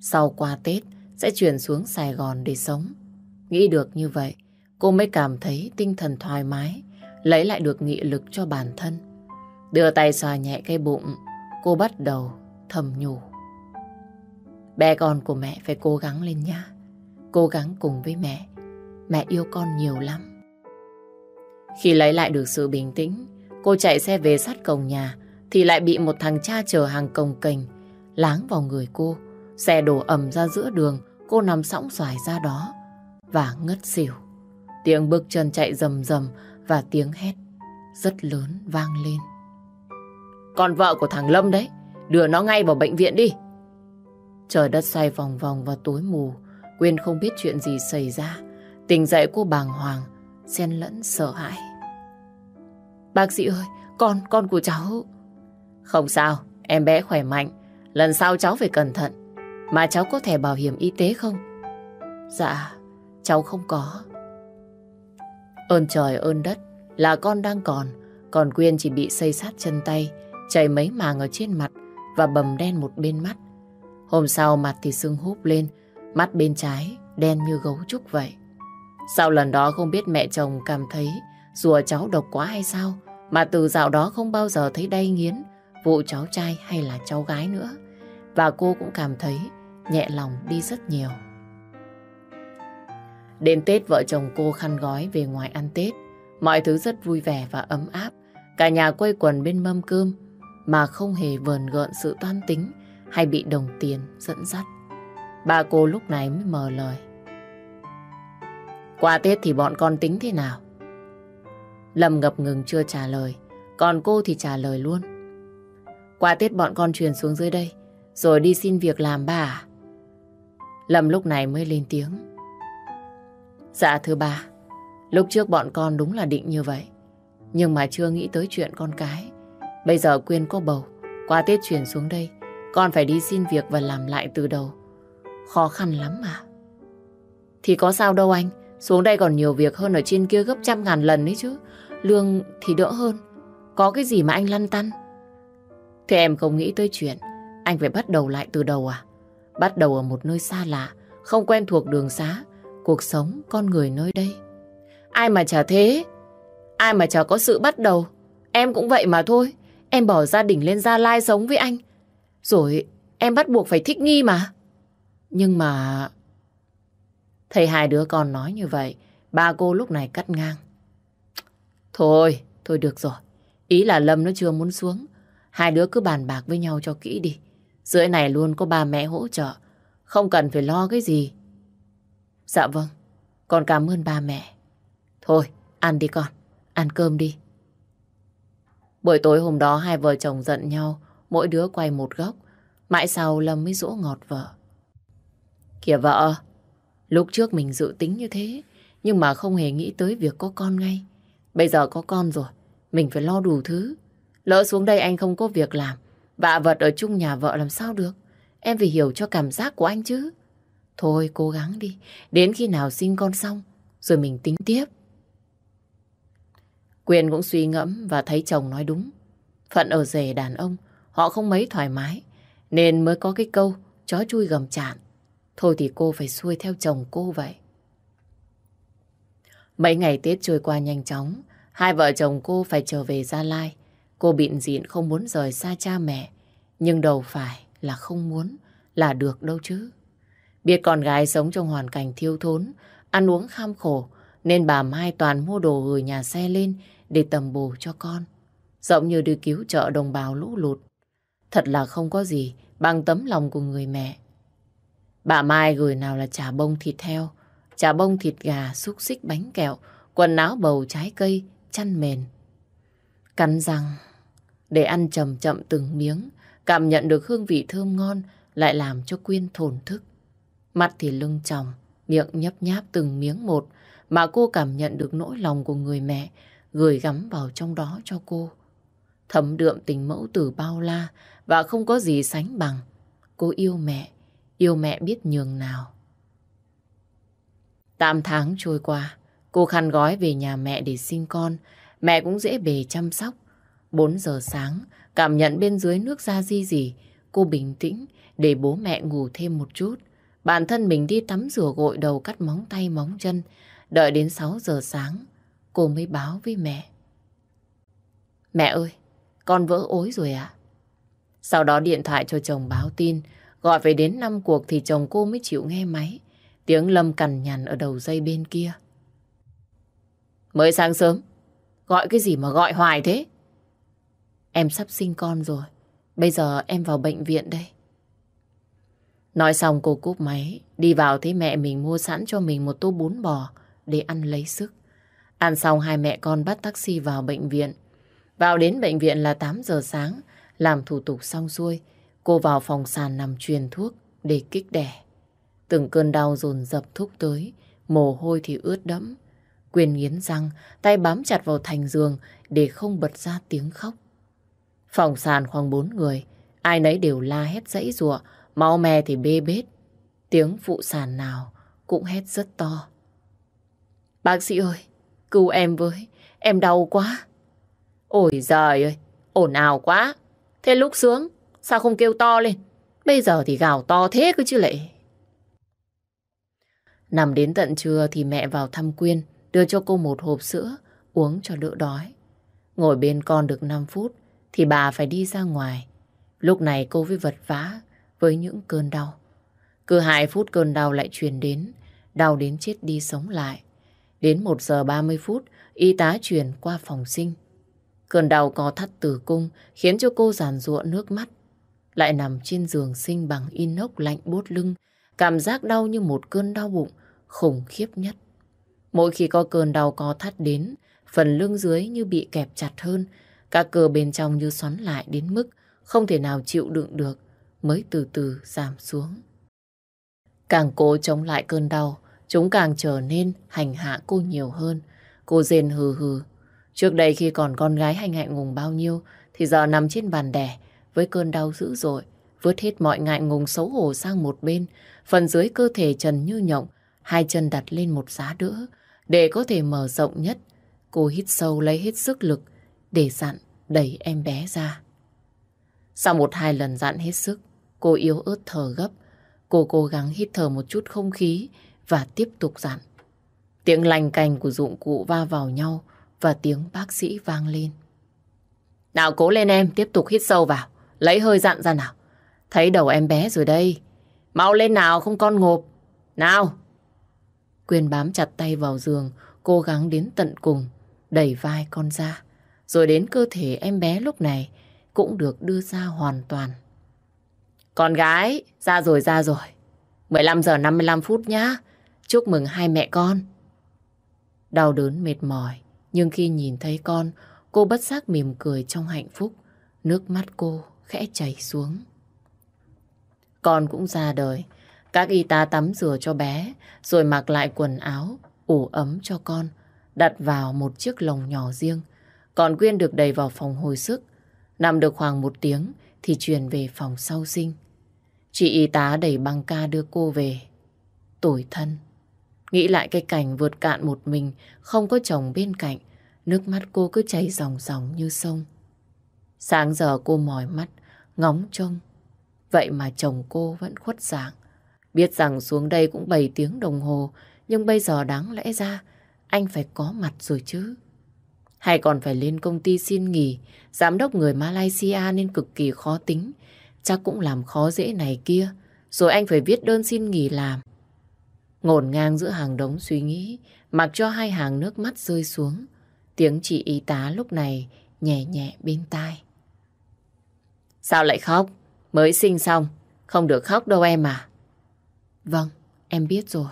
S1: Sau qua Tết sẽ chuyển xuống Sài Gòn để sống. Nghĩ được như vậy, cô mới cảm thấy tinh thần thoải mái, lấy lại được nghị lực cho bản thân. Đưa tay xoa nhẹ cái bụng, cô bắt đầu thầm nhủ. Bé con của mẹ phải cố gắng lên nha. Cố gắng cùng với mẹ. Mẹ yêu con nhiều lắm. Khi lấy lại được sự bình tĩnh, cô chạy xe về sát cổng nhà thì lại bị một thằng cha chở hàng cồng kềnh láng vào người cô. Xe đổ ầm ra giữa đường, cô nằm sóng xoài ra đó và ngất xỉu. Tiếng bước chân chạy rầm rầm và tiếng hét rất lớn vang lên. Con vợ của thằng Lâm đấy, đưa nó ngay vào bệnh viện đi. Trời đất xoay vòng vòng và tối mù, Quyên không biết chuyện gì xảy ra. tình dậy cô bàng hoàng, xen lẫn sợ hãi. Bác sĩ ơi, con, con của cháu... Không sao, em bé khỏe mạnh. Lần sau cháu phải cẩn thận. Mà cháu có thẻ bảo hiểm y tế không? Dạ, cháu không có. Ơn trời ơn đất là con đang còn, còn Quyên chỉ bị xây sát chân tay, chảy mấy màng ở trên mặt và bầm đen một bên mắt. Hôm sau mặt thì sưng húp lên, mắt bên trái đen như gấu trúc vậy. Sau lần đó không biết mẹ chồng cảm thấy rùa cháu độc quá hay sao, mà từ dạo đó không bao giờ thấy đay nghiến vụ cháu trai hay là cháu gái nữa. Và cô cũng cảm thấy nhẹ lòng đi rất nhiều. Đến Tết vợ chồng cô khăn gói về ngoài ăn Tết. Mọi thứ rất vui vẻ và ấm áp. Cả nhà quây quần bên mâm cơm mà không hề vờn gợn sự toan tính hay bị đồng tiền dẫn dắt. Bà cô lúc này mới mở lời. Qua Tết thì bọn con tính thế nào? Lâm ngập ngừng chưa trả lời, còn cô thì trả lời luôn. Qua Tết bọn con truyền xuống dưới đây, rồi đi xin việc làm bà à? Lâm lúc này mới lên tiếng. Dạ thưa bà, lúc trước bọn con đúng là định như vậy. Nhưng mà chưa nghĩ tới chuyện con cái. Bây giờ Quyên có bầu, qua Tết chuyển xuống đây, con phải đi xin việc và làm lại từ đầu. Khó khăn lắm mà. Thì có sao đâu anh, xuống đây còn nhiều việc hơn ở trên kia gấp trăm ngàn lần đấy chứ. Lương thì đỡ hơn. Có cái gì mà anh lăn tăn? Thế em không nghĩ tới chuyện anh phải bắt đầu lại từ đầu à? Bắt đầu ở một nơi xa lạ, không quen thuộc đường xá, cuộc sống, con người nơi đây. Ai mà chả thế? Ai mà chả có sự bắt đầu? Em cũng vậy mà thôi. Em bỏ gia đình lên Gia Lai sống với anh. Rồi em bắt buộc phải thích nghi mà. Nhưng mà... Thầy hai đứa con nói như vậy, ba cô lúc này cắt ngang. Thôi, thôi được rồi. Ý là Lâm nó chưa muốn xuống. Hai đứa cứ bàn bạc với nhau cho kỹ đi. Dưới này luôn có ba mẹ hỗ trợ. không cần phải lo cái gì. Dạ vâng, con cảm ơn ba mẹ. Thôi, ăn đi con, ăn cơm đi. Buổi tối hôm đó hai vợ chồng giận nhau, mỗi đứa quay một góc. Mãi sau Lâm mới dỗ ngọt vợ. Kìa vợ, lúc trước mình dự tính như thế, nhưng mà không hề nghĩ tới việc có con ngay. Bây giờ có con rồi, mình phải lo đủ thứ. Lỡ xuống đây anh không có việc làm, vạ vật ở chung nhà vợ làm sao được. Em phải hiểu cho cảm giác của anh chứ. Thôi cố gắng đi, đến khi nào sinh con xong, rồi mình tính tiếp. Quyền cũng suy ngẫm và thấy chồng nói đúng. Phận ở rể đàn ông, họ không mấy thoải mái, nên mới có cái câu chó chui gầm chạn. Thôi thì cô phải xuôi theo chồng cô vậy. Mấy ngày Tết trôi qua nhanh chóng, hai vợ chồng cô phải trở về Gia Lai. Cô bịn dịn không muốn rời xa cha mẹ, nhưng đầu phải là không muốn, là được đâu chứ. Biết con gái sống trong hoàn cảnh thiếu thốn, ăn uống kham khổ, nên bà Mai toàn mua đồ gửi nhà xe lên để tầm bù cho con. Giống như đi cứu trợ đồng bào lũ lụt. Thật là không có gì bằng tấm lòng của người mẹ. Bà Mai gửi nào là chả bông thịt heo, chả bông thịt gà, xúc xích bánh kẹo, quần áo bầu trái cây, chăn mền. Cắn răng, để ăn chậm chậm từng miếng, cảm nhận được hương vị thơm ngon lại làm cho Quyên thổn thức. Mặt thì lưng tròng, miệng nhấp nháp từng miếng một mà cô cảm nhận được nỗi lòng của người mẹ gửi gắm vào trong đó cho cô. Thấm đượm tình mẫu tử bao la và không có gì sánh bằng. Cô yêu mẹ, yêu mẹ biết nhường nào. Tám tháng trôi qua, cô khăn gói về nhà mẹ để sinh con. Mẹ cũng dễ bề chăm sóc. Bốn giờ sáng, cảm nhận bên dưới nước ra di gì, cô bình tĩnh để bố mẹ ngủ thêm một chút. Bản thân mình đi tắm rửa gội đầu cắt móng tay móng chân. Đợi đến 6 giờ sáng, cô mới báo với mẹ. Mẹ ơi, con vỡ ối rồi à? Sau đó điện thoại cho chồng báo tin, gọi về đến năm cuộc thì chồng cô mới chịu nghe máy. Tiếng Lâm cằn nhằn ở đầu dây bên kia. Mới sáng sớm, gọi cái gì mà gọi hoài thế? Em sắp sinh con rồi, bây giờ em vào bệnh viện đây. Nói xong cô cúp máy, đi vào thấy mẹ mình mua sẵn cho mình một tô bún bò để ăn lấy sức. Ăn xong hai mẹ con bắt taxi vào bệnh viện. Vào đến bệnh viện là 8 giờ sáng, làm thủ tục xong xuôi, cô vào phòng sàn nằm truyền thuốc để kích đẻ. Từng cơn đau dồn dập thúc tới, mồ hôi thì ướt đẫm. Quyền nghiến răng, tay bám chặt vào thành giường để không bật ra tiếng khóc. Phòng sàn khoảng bốn người, ai nấy đều la hét dãy rụa, máu me thì bê bết. Tiếng phụ sàn nào cũng hét rất to. Bác sĩ ơi, cứu em với, em đau quá. Ôi giời ơi, ồn ào quá. Thế lúc sướng, sao không kêu to lên? Bây giờ thì gào to thế cơ chứ lệ. Nằm đến tận trưa thì mẹ vào thăm Quyên, đưa cho cô một hộp sữa, uống cho đỡ đói. Ngồi bên con được 5 phút, thì bà phải đi ra ngoài. Lúc này cô với vật vã với những cơn đau. Cứ 2 phút cơn đau lại truyền đến, đau đến chết đi sống lại. Đến 1 giờ 30 phút, y tá chuyển qua phòng sinh. Cơn đau có thắt tử cung khiến cho cô giàn ruộng nước mắt. Lại nằm trên giường sinh bằng inox lạnh bốt lưng, cảm giác đau như một cơn đau bụng khủng khiếp nhất. Mỗi khi có cơn đau có thắt đến, phần lưng dưới như bị kẹp chặt hơn, các cơ bên trong như xoắn lại đến mức không thể nào chịu đựng được mới từ từ giảm xuống. Càng cố chống lại cơn đau, chúng càng trở nên hành hạ cô nhiều hơn. Cô rên hừ hừ. Trước đây khi còn con gái hay ngại ngùng bao nhiêu, thì giờ nằm trên bàn đẻ với cơn đau dữ dội, vứt hết mọi ngại ngùng xấu hổ sang một bên, phần dưới cơ thể trần như nhộng, hai chân đặt lên một giá đỡ, để có thể mở rộng nhất. Cô hít sâu lấy hết sức lực để dặn đẩy em bé ra. Sau một hai lần dặn hết sức, cô yếu ớt thở gấp. Cô cố gắng hít thở một chút không khí và tiếp tục dặn. Tiếng lành cành của dụng cụ va vào nhau và tiếng bác sĩ vang lên. Nào cố lên em, tiếp tục hít sâu vào. Lấy hơi dặn ra nào. Thấy đầu em bé rồi đây. Mau lên nào, không con ngộp. Nào! Quyên bám chặt tay vào giường, cố gắng đến tận cùng, đẩy vai con ra. Rồi đến cơ thể em bé lúc này cũng được đưa ra hoàn toàn. Con gái, ra rồi ra rồi. 15 giờ 55 phút nhá. Chúc mừng hai mẹ con. Đau đớn mệt mỏi, nhưng khi nhìn thấy con, cô bất giác mỉm cười trong hạnh phúc. Nước mắt cô khẽ chảy xuống. Con cũng ra đời. Các y tá tắm rửa cho bé, rồi mặc lại quần áo, ủ ấm cho con, đặt vào một chiếc lồng nhỏ riêng. Còn Quyên được đẩy vào phòng hồi sức. Nằm được khoảng một tiếng thì chuyển về phòng sau sinh. Chị y tá đẩy băng ca đưa cô về. Tủi thân. Nghĩ lại cái cảnh vượt cạn một mình, không có chồng bên cạnh. Nước mắt cô cứ chảy ròng ròng như sông. Sáng giờ cô mỏi mắt, ngóng trông. Vậy mà chồng cô vẫn khuất dạng. Biết rằng xuống đây cũng 7 tiếng đồng hồ, nhưng bây giờ đáng lẽ ra anh phải có mặt rồi chứ. Hay còn phải lên công ty xin nghỉ, giám đốc người Malaysia nên cực kỳ khó tính. Chắc cũng làm khó dễ này kia, rồi anh phải viết đơn xin nghỉ làm. Ngổn ngang giữa hàng đống suy nghĩ, mặc cho hai hàng nước mắt rơi xuống. Tiếng chị y tá lúc này nhẹ nhẹ bên tai. Sao lại khóc? Mới sinh xong, không được khóc đâu em à. Vâng, em biết rồi.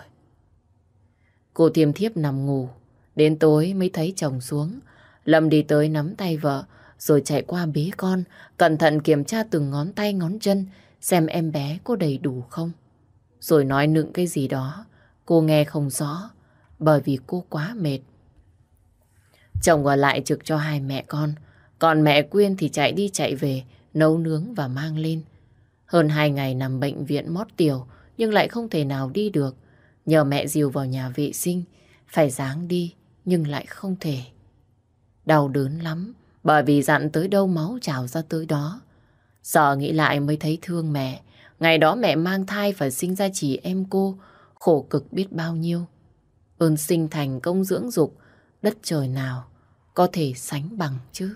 S1: Cô tiêm thiếp nằm ngủ, đến tối mới thấy chồng xuống. Lâm đi tới nắm tay vợ, rồi chạy qua bế con, cẩn thận kiểm tra từng ngón tay ngón chân, xem em bé có đầy đủ không. Rồi nói nựng cái gì đó, cô nghe không rõ, bởi vì cô quá mệt. Chồng ở lại trực cho hai mẹ con, còn mẹ Quyên thì chạy đi chạy về, nấu nướng và mang lên. Hơn hai ngày nằm bệnh viện mót tiểu, nhưng lại không thể nào đi được. Nhờ mẹ dìu vào nhà vệ sinh, phải dáng đi, nhưng lại không thể. Đau đớn lắm, bởi vì dặn tới đâu máu trào ra tới đó. Giờ nghĩ lại mới thấy thương mẹ. Ngày đó mẹ mang thai và sinh ra chỉ em cô, khổ cực biết bao nhiêu. Ơn sinh thành công dưỡng dục, đất trời nào có thể sánh bằng chứ.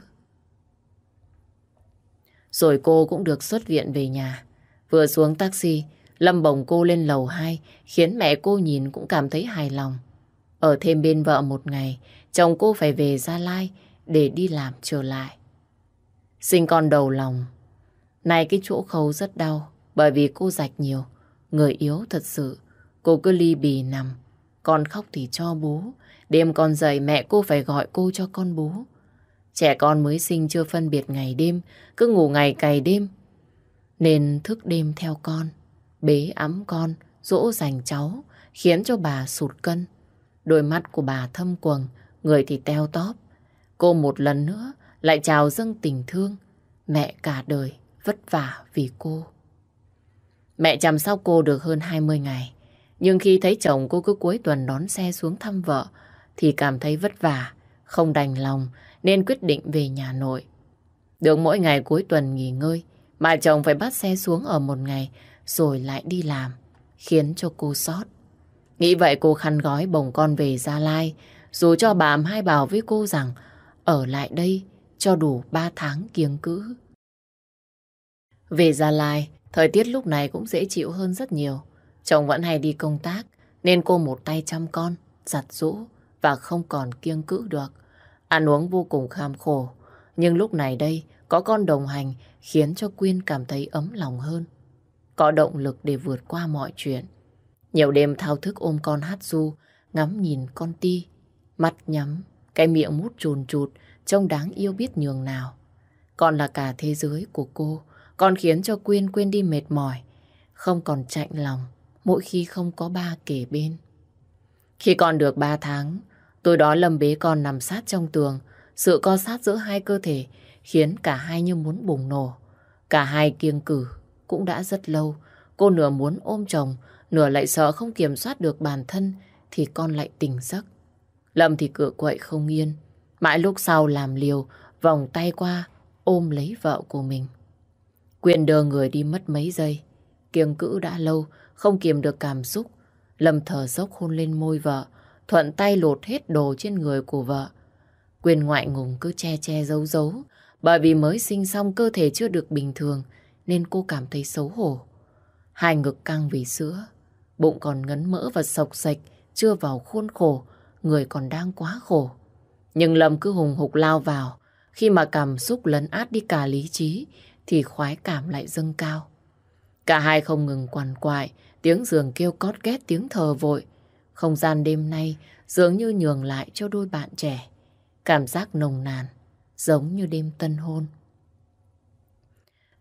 S1: Rồi cô cũng được xuất viện về nhà. Vừa xuống taxi, Lâm bồng cô lên lầu 2, khiến mẹ cô nhìn cũng cảm thấy hài lòng. Ở thêm bên vợ một ngày, chồng cô phải về Gia Lai để đi làm trở lại. Sinh con đầu lòng. Này cái chỗ khâu rất đau, bởi vì cô rạch nhiều. Người yếu thật sự, cô cứ ly bì nằm. Con khóc thì cho bố. Đêm con dậy mẹ cô phải gọi cô cho con bố. Trẻ con mới sinh chưa phân biệt ngày đêm, cứ ngủ ngày cày đêm. Nên thức đêm theo con, bế ấm con, dỗ dành cháu, khiến cho bà sụt cân. Đôi mắt của bà thâm quầng, người thì teo tóp. Cô một lần nữa lại chào dâng tình thương. Mẹ cả đời vất vả vì cô. Mẹ chăm sóc cô được hơn 20 ngày. Nhưng khi thấy chồng cô cứ cuối tuần đón xe xuống thăm vợ thì cảm thấy vất vả, không đành lòng nên quyết định về nhà nội. Được mỗi ngày cuối tuần nghỉ ngơi mà chồng phải bắt xe xuống ở một ngày rồi lại đi làm khiến cho cô sót. Nghĩ vậy cô khăn gói bồng con về Gia Lai dù cho bà hai bảo với cô rằng ở lại đây cho đủ 3 tháng kiêng cữ. Về Gia Lai, thời tiết lúc này cũng dễ chịu hơn rất nhiều. Chồng vẫn hay đi công tác, nên cô một tay chăm con, giặt rũ và không còn kiêng cữ được. Ăn uống vô cùng kham khổ, nhưng lúc này đây có con đồng hành khiến cho Quyên cảm thấy ấm lòng hơn. Có động lực để vượt qua mọi chuyện. Nhiều đêm thao thức ôm con hát du, ngắm nhìn con ti, mắt nhắm, cái miệng mút trùn trụt, trông đáng yêu biết nhường nào. còn là cả thế giới của cô, còn khiến cho Quyên quên đi mệt mỏi, không còn chạnh lòng mỗi khi không có ba kể bên. Khi còn được ba tháng, tôi đó Lâm bế con nằm sát trong tường, sự co sát giữa hai cơ thể khiến cả hai như muốn bùng nổ. Cả hai kiêng cử cũng đã rất lâu, cô nửa muốn ôm chồng, nửa lại sợ không kiểm soát được bản thân thì con lại tỉnh giấc. Lâm thì cựa quậy không yên. Mãi lúc sau làm liều, vòng tay qua, ôm lấy vợ của mình. Quyền đờ người đi mất mấy giây. Kiêng cữ đã lâu, không kiềm được cảm xúc. Lâm thở dốc hôn lên môi vợ, thuận tay lột hết đồ trên người của vợ. Quyền ngoại ngùng cứ che che giấu giấu, bởi vì mới sinh xong cơ thể chưa được bình thường, nên cô cảm thấy xấu hổ. Hai ngực căng vì sữa, bụng còn ngấn mỡ và sộc sạch, chưa vào khuôn khổ, người còn đang quá khổ. Nhưng Lâm cứ hùng hục lao vào, khi mà cảm xúc lấn át đi cả lý trí, thì khoái cảm lại dâng cao. Cả hai không ngừng quằn quại, tiếng giường kêu cót két tiếng thờ vội. Không gian đêm nay dường như nhường lại cho đôi bạn trẻ. Cảm giác nồng nàn, giống như đêm tân hôn.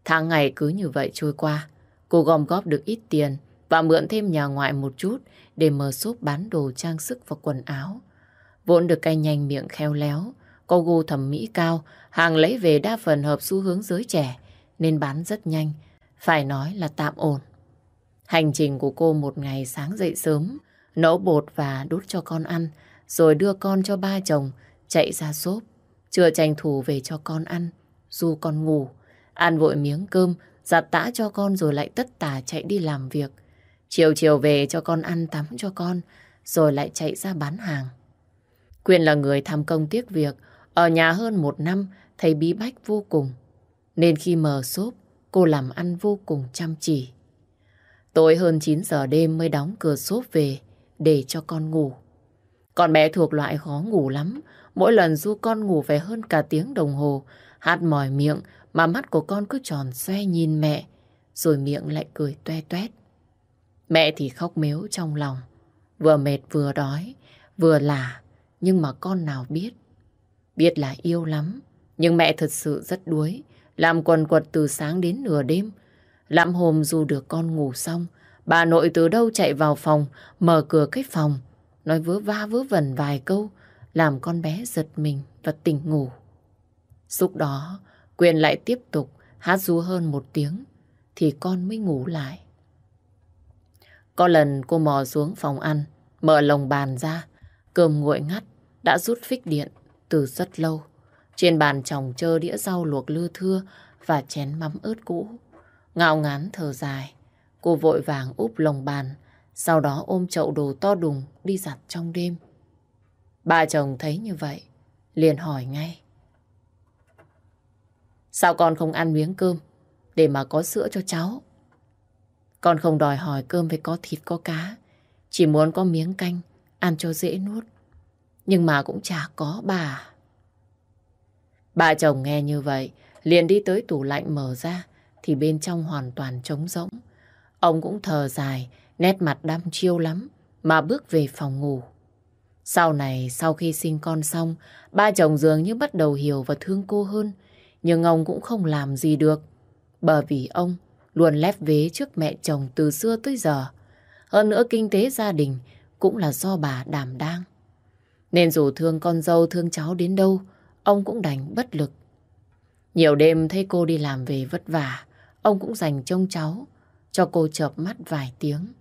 S1: Tháng ngày cứ như vậy trôi qua, cô gom góp được ít tiền và mượn thêm nhà ngoại một chút để mở shop bán đồ trang sức và quần áo. Vốn được cay nhanh miệng khéo léo, có gu thẩm mỹ cao, hàng lấy về đa phần hợp xu hướng giới trẻ, nên bán rất nhanh, phải nói là tạm ổn. Hành trình của cô một ngày sáng dậy sớm, nấu bột và đút cho con ăn, rồi đưa con cho ba chồng, chạy ra xốp, chưa tranh thủ về cho con ăn, dù con ngủ, ăn vội miếng cơm, giặt tã cho con rồi lại tất tả chạy đi làm việc. Chiều chiều về cho con ăn tắm cho con, rồi lại chạy ra bán hàng. Quyền là người tham công tiếc việc, ở nhà hơn một năm thấy bí bách vô cùng. Nên khi mở xốp, cô làm ăn vô cùng chăm chỉ. Tối hơn 9 giờ đêm mới đóng cửa xốp về để cho con ngủ. Con bé thuộc loại khó ngủ lắm. Mỗi lần du con ngủ về hơn cả tiếng đồng hồ, hát mỏi miệng mà mắt của con cứ tròn xoe nhìn mẹ, rồi miệng lại cười toe toét. Mẹ thì khóc mếu trong lòng, vừa mệt vừa đói, vừa lả, nhưng mà con nào biết. Biết là yêu lắm, nhưng mẹ thật sự rất đuối, làm quần quật từ sáng đến nửa đêm. Lắm hôm dù được con ngủ xong, bà nội từ đâu chạy vào phòng, mở cửa cái phòng, nói vớ va vớ vẩn vài câu, làm con bé giật mình và tỉnh ngủ. Lúc đó, Quyền lại tiếp tục hát ru hơn một tiếng, thì con mới ngủ lại. Có lần cô mò xuống phòng ăn, mở lồng bàn ra, cơm nguội ngắt, đã rút phích điện từ rất lâu. Trên bàn chồng chơ đĩa rau luộc lưa thưa và chén mắm ớt cũ. Ngạo ngán thở dài, cô vội vàng úp lồng bàn, sau đó ôm chậu đồ to đùng đi giặt trong đêm. Ba chồng thấy như vậy, liền hỏi ngay. Sao con không ăn miếng cơm để mà có sữa cho cháu? Con không đòi hỏi cơm phải có thịt có cá, chỉ muốn có miếng canh, ăn cho dễ nuốt. Nhưng mà cũng chả có bà. Bà chồng nghe như vậy, liền đi tới tủ lạnh mở ra, thì bên trong hoàn toàn trống rỗng. Ông cũng thờ dài, nét mặt đăm chiêu lắm, mà bước về phòng ngủ. Sau này, sau khi sinh con xong, ba chồng dường như bắt đầu hiểu và thương cô hơn. Nhưng ông cũng không làm gì được, bởi vì ông luôn lép vế trước mẹ chồng từ xưa tới giờ. Hơn nữa kinh tế gia đình cũng là do bà đảm đang. Nên dù thương con dâu thương cháu đến đâu, ông cũng đành bất lực. Nhiều đêm thấy cô đi làm về vất vả, ông cũng dành trông cháu, cho cô chợp mắt vài tiếng.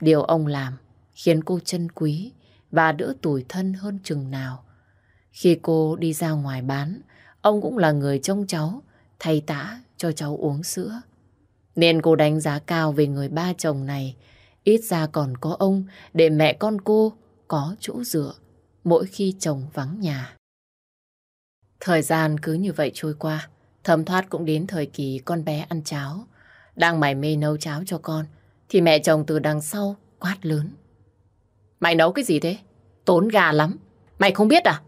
S1: Điều ông làm khiến cô chân quý và đỡ tủi thân hơn chừng nào. Khi cô đi ra ngoài bán, ông cũng là người trông cháu, thay tã cho cháu uống sữa. Nên cô đánh giá cao về người ba chồng này, ít ra còn có ông để mẹ con cô có chỗ dựa mỗi khi chồng vắng nhà. Thời gian cứ như vậy trôi qua, thấm thoát cũng đến thời kỳ con bé ăn cháo. Đang mải mê nấu cháo cho con, thì mẹ chồng từ đằng sau quát lớn. Mày nấu cái gì thế? Tốn gà lắm. Mày không biết à?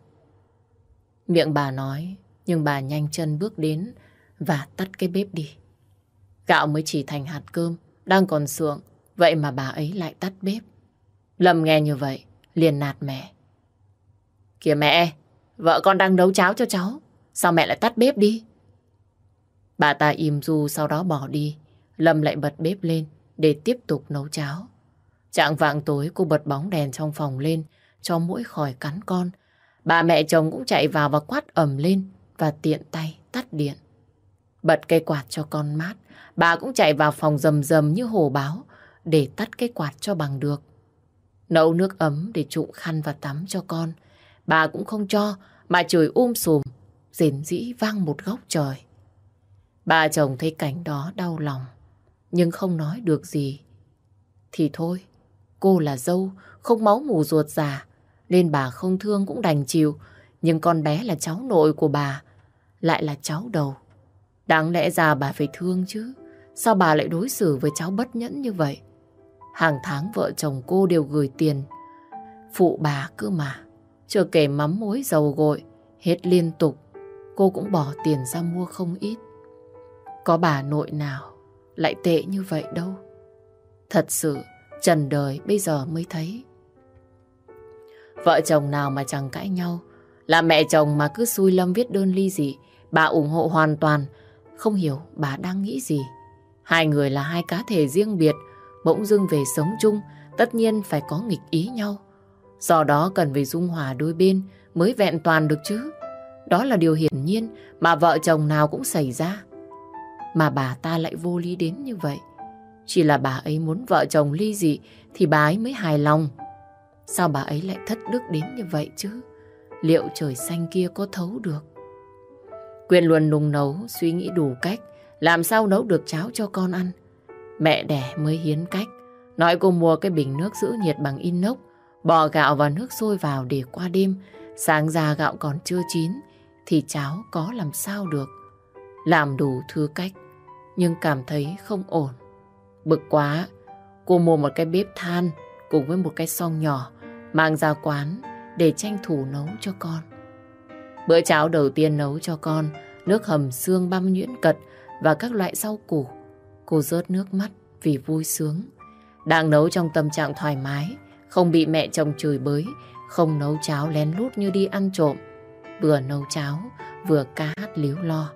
S1: Miệng bà nói, nhưng bà nhanh chân bước đến và tắt cái bếp đi. Gạo mới chỉ thành hạt cơm, đang còn sượng, vậy mà bà ấy lại tắt bếp. Lâm nghe như vậy, liền nạt mẹ. Kìa mẹ, vợ con đang nấu cháo cho cháu, sao mẹ lại tắt bếp đi? Bà ta im du sau đó bỏ đi, Lâm lại bật bếp lên để tiếp tục nấu cháo. Trạng vạng tối cô bật bóng đèn trong phòng lên cho mũi khỏi cắn con. Bà mẹ chồng cũng chạy vào và quát ẩm lên và tiện tay tắt điện. Bật cây quạt cho con mát, bà cũng chạy vào phòng rầm rầm như hồ báo để tắt cây quạt cho bằng được. Nấu nước ấm để trụng khăn và tắm cho con. Bà cũng không cho mà trời um sùm, rền dĩ vang một góc trời. Bà chồng thấy cảnh đó đau lòng, nhưng không nói được gì. Thì thôi, cô là dâu, không máu mù ruột già, nên bà không thương cũng đành chịu. Nhưng con bé là cháu nội của bà, lại là cháu đầu. Đáng lẽ ra bà phải thương chứ. Sao bà lại đối xử với cháu bất nhẫn như vậy? Hàng tháng vợ chồng cô đều gửi tiền. Phụ bà cơ mà. Chưa kể mắm muối dầu gội. Hết liên tục. Cô cũng bỏ tiền ra mua không ít. Có bà nội nào lại tệ như vậy đâu. Thật sự, trần đời bây giờ mới thấy. Vợ chồng nào mà chẳng cãi nhau. Là mẹ chồng mà cứ xui Lâm viết đơn ly dị. Bà ủng hộ hoàn toàn. Không hiểu bà đang nghĩ gì. Hai người là hai cá thể riêng biệt. Bỗng dưng về sống chung. Tất nhiên phải có nghịch ý nhau. Do đó cần phải dung hòa đôi bên mới vẹn toàn được chứ. Đó là điều hiển nhiên mà vợ chồng nào cũng xảy ra. Mà bà ta lại vô lý đến như vậy. Chỉ là bà ấy muốn vợ chồng ly dị thì bà ấy mới hài lòng. Sao bà ấy lại thất đức đến như vậy chứ? Liệu trời xanh kia có thấu được? Quyền luôn nung nấu, suy nghĩ đủ cách, làm sao nấu được cháo cho con ăn. Mẹ đẻ mới hiến cách, nói cô mua cái bình nước giữ nhiệt bằng inox, bỏ gạo và nước sôi vào để qua đêm, sáng ra gạo còn chưa chín, thì cháo có làm sao được. Làm đủ thứ cách, nhưng cảm thấy không ổn. Bực quá, cô mua một cái bếp than cùng với một cái song nhỏ, mang ra quán để tranh thủ nấu cho con. Bữa cháo đầu tiên nấu cho con, nước hầm xương băm nhuyễn cật và các loại rau củ. Cô rớt nước mắt vì vui sướng. Đang nấu trong tâm trạng thoải mái, không bị mẹ chồng chửi bới, không nấu cháo lén lút như đi ăn trộm. Vừa nấu cháo, vừa ca hát líu lo.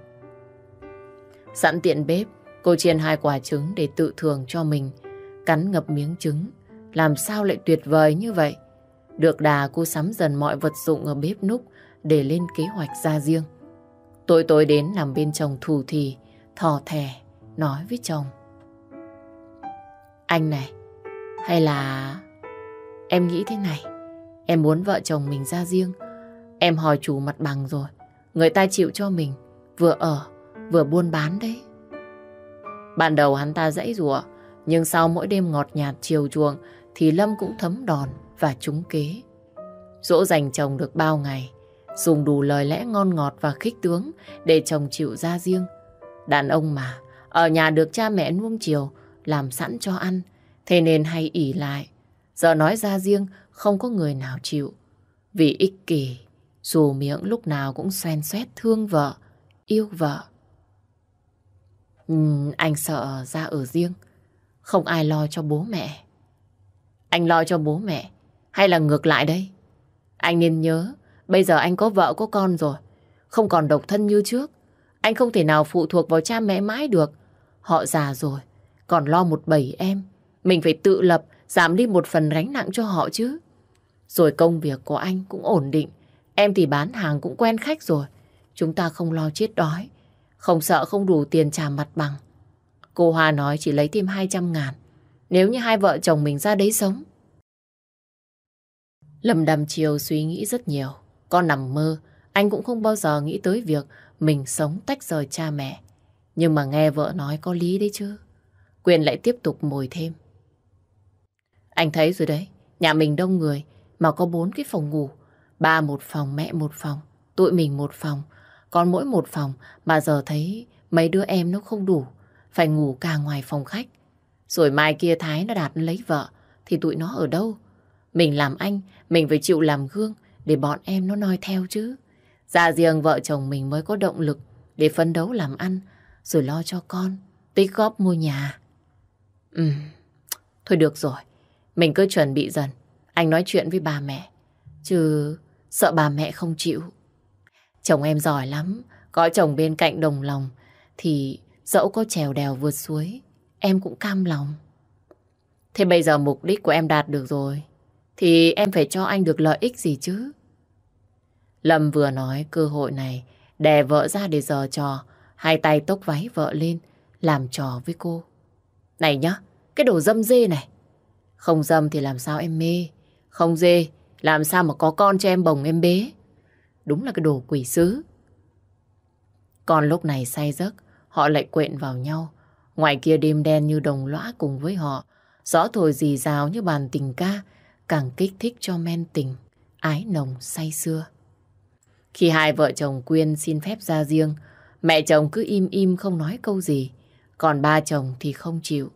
S1: Sẵn tiện bếp, cô chiên hai quả trứng để tự thưởng cho mình. Cắn ngập miếng trứng, làm sao lại tuyệt vời như vậy? Được đà cô sắm dần mọi vật dụng ở bếp núc để lên kế hoạch ra riêng. Tối tối đến nằm bên chồng thủ thì, thò thẻ, nói với chồng. Anh này, hay là em nghĩ thế này, em muốn vợ chồng mình ra riêng. Em hỏi chủ mặt bằng rồi, người ta chịu cho mình, vừa ở, vừa buôn bán đấy. Ban đầu hắn ta dãy rủa nhưng sau mỗi đêm ngọt nhạt chiều chuộng thì Lâm cũng thấm đòn và trúng kế. Dỗ dành chồng được bao ngày, dùng đủ lời lẽ ngon ngọt và khích tướng để chồng chịu ra riêng. Đàn ông mà, ở nhà được cha mẹ nuông chiều, làm sẵn cho ăn, thế nên hay ỉ lại. Giờ nói ra riêng, không có người nào chịu. Vì ích kỷ, dù miệng lúc nào cũng xoen xoét thương vợ, yêu vợ. Anh sợ ra ở riêng, không ai lo cho bố mẹ. Anh lo cho bố mẹ, hay là ngược lại đây? Anh nên nhớ, bây giờ anh có vợ có con rồi, không còn độc thân như trước. Anh không thể nào phụ thuộc vào cha mẹ mãi được. Họ già rồi, còn lo một bầy em. Mình phải tự lập, giảm đi một phần gánh nặng cho họ chứ. Rồi công việc của anh cũng ổn định. Em thì bán hàng cũng quen khách rồi. Chúng ta không lo chết đói. Không sợ không đủ tiền trả mặt bằng. Cô Hoa nói chỉ lấy thêm 200 ngàn. Nếu như hai vợ chồng mình ra đấy sống. Lâm đầm chiều suy nghĩ rất nhiều. Con nằm mơ, anh cũng không bao giờ nghĩ tới việc mình sống tách rời cha mẹ. Nhưng mà nghe vợ nói có lý đấy chứ. Quyền lại tiếp tục mồi thêm. Anh thấy rồi đấy, nhà mình đông người mà có bốn cái phòng ngủ. Ba một phòng, mẹ một phòng, tụi mình một phòng. Còn mỗi một phòng mà giờ thấy mấy đứa em nó không đủ. Phải ngủ cả ngoài phòng khách. Rồi mai kia Thái nó đạt lấy vợ thì tụi nó ở đâu? Mình làm anh, mình phải chịu làm gương để bọn em nó noi theo chứ. Ra riêng vợ chồng mình mới có động lực để phấn đấu làm ăn, rồi lo cho con, tích góp mua nhà. Ừ, thôi được rồi, mình cứ chuẩn bị dần. Anh nói chuyện với bà mẹ, chứ sợ bà mẹ không chịu. Chồng em giỏi lắm, có chồng bên cạnh đồng lòng, thì dẫu có trèo đèo vượt suối, em cũng cam lòng. Thế bây giờ mục đích của em đạt được rồi, thì em phải cho anh được lợi ích gì chứ? Lâm vừa nói cơ hội này đè vợ ra để giờ trò, hai tay tốc váy vợ lên, làm trò với cô. Này nhá, cái đồ dâm dê này. Không dâm thì làm sao em mê, không dê, làm sao mà có con cho em bồng em bế. Đúng là cái đồ quỷ sứ. Còn lúc này say giấc, họ lại quện vào nhau. Ngoài kia đêm đen như đồng lõa cùng với họ, gió thổi dì rào như bàn tình ca, càng kích thích cho men tình, ái nồng say xưa. Khi hai vợ chồng Quyên xin phép ra riêng, mẹ chồng cứ im im không nói câu gì, còn ba chồng thì không chịu.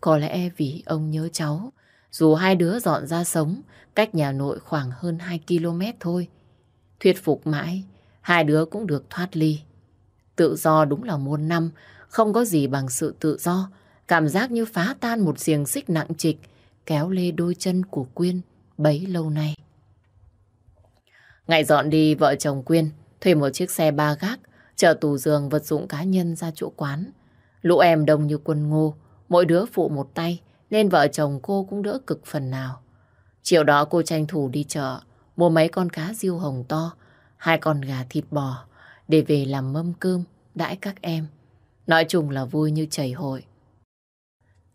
S1: Có lẽ vì ông nhớ cháu, dù hai đứa dọn ra sống, cách nhà nội khoảng hơn 2 km thôi. Thuyết phục mãi, hai đứa cũng được thoát ly. Tự do đúng là muôn năm, không có gì bằng sự tự do Cảm giác như phá tan một xiềng xích nặng trịch, kéo lê đôi chân của Quyên bấy lâu nay. Ngày dọn đi, vợ chồng Quyên thuê một chiếc xe ba gác, chở tủ giường vật dụng cá nhân ra chỗ quán. Lũ em đông như quân ngô, mỗi đứa phụ một tay, nên vợ chồng cô cũng đỡ cực phần nào. Chiều đó cô tranh thủ đi chợ, mua mấy con cá riêu hồng to, hai con gà thịt bò, để về làm mâm cơm, đãi các em. Nói chung là vui như chảy hội.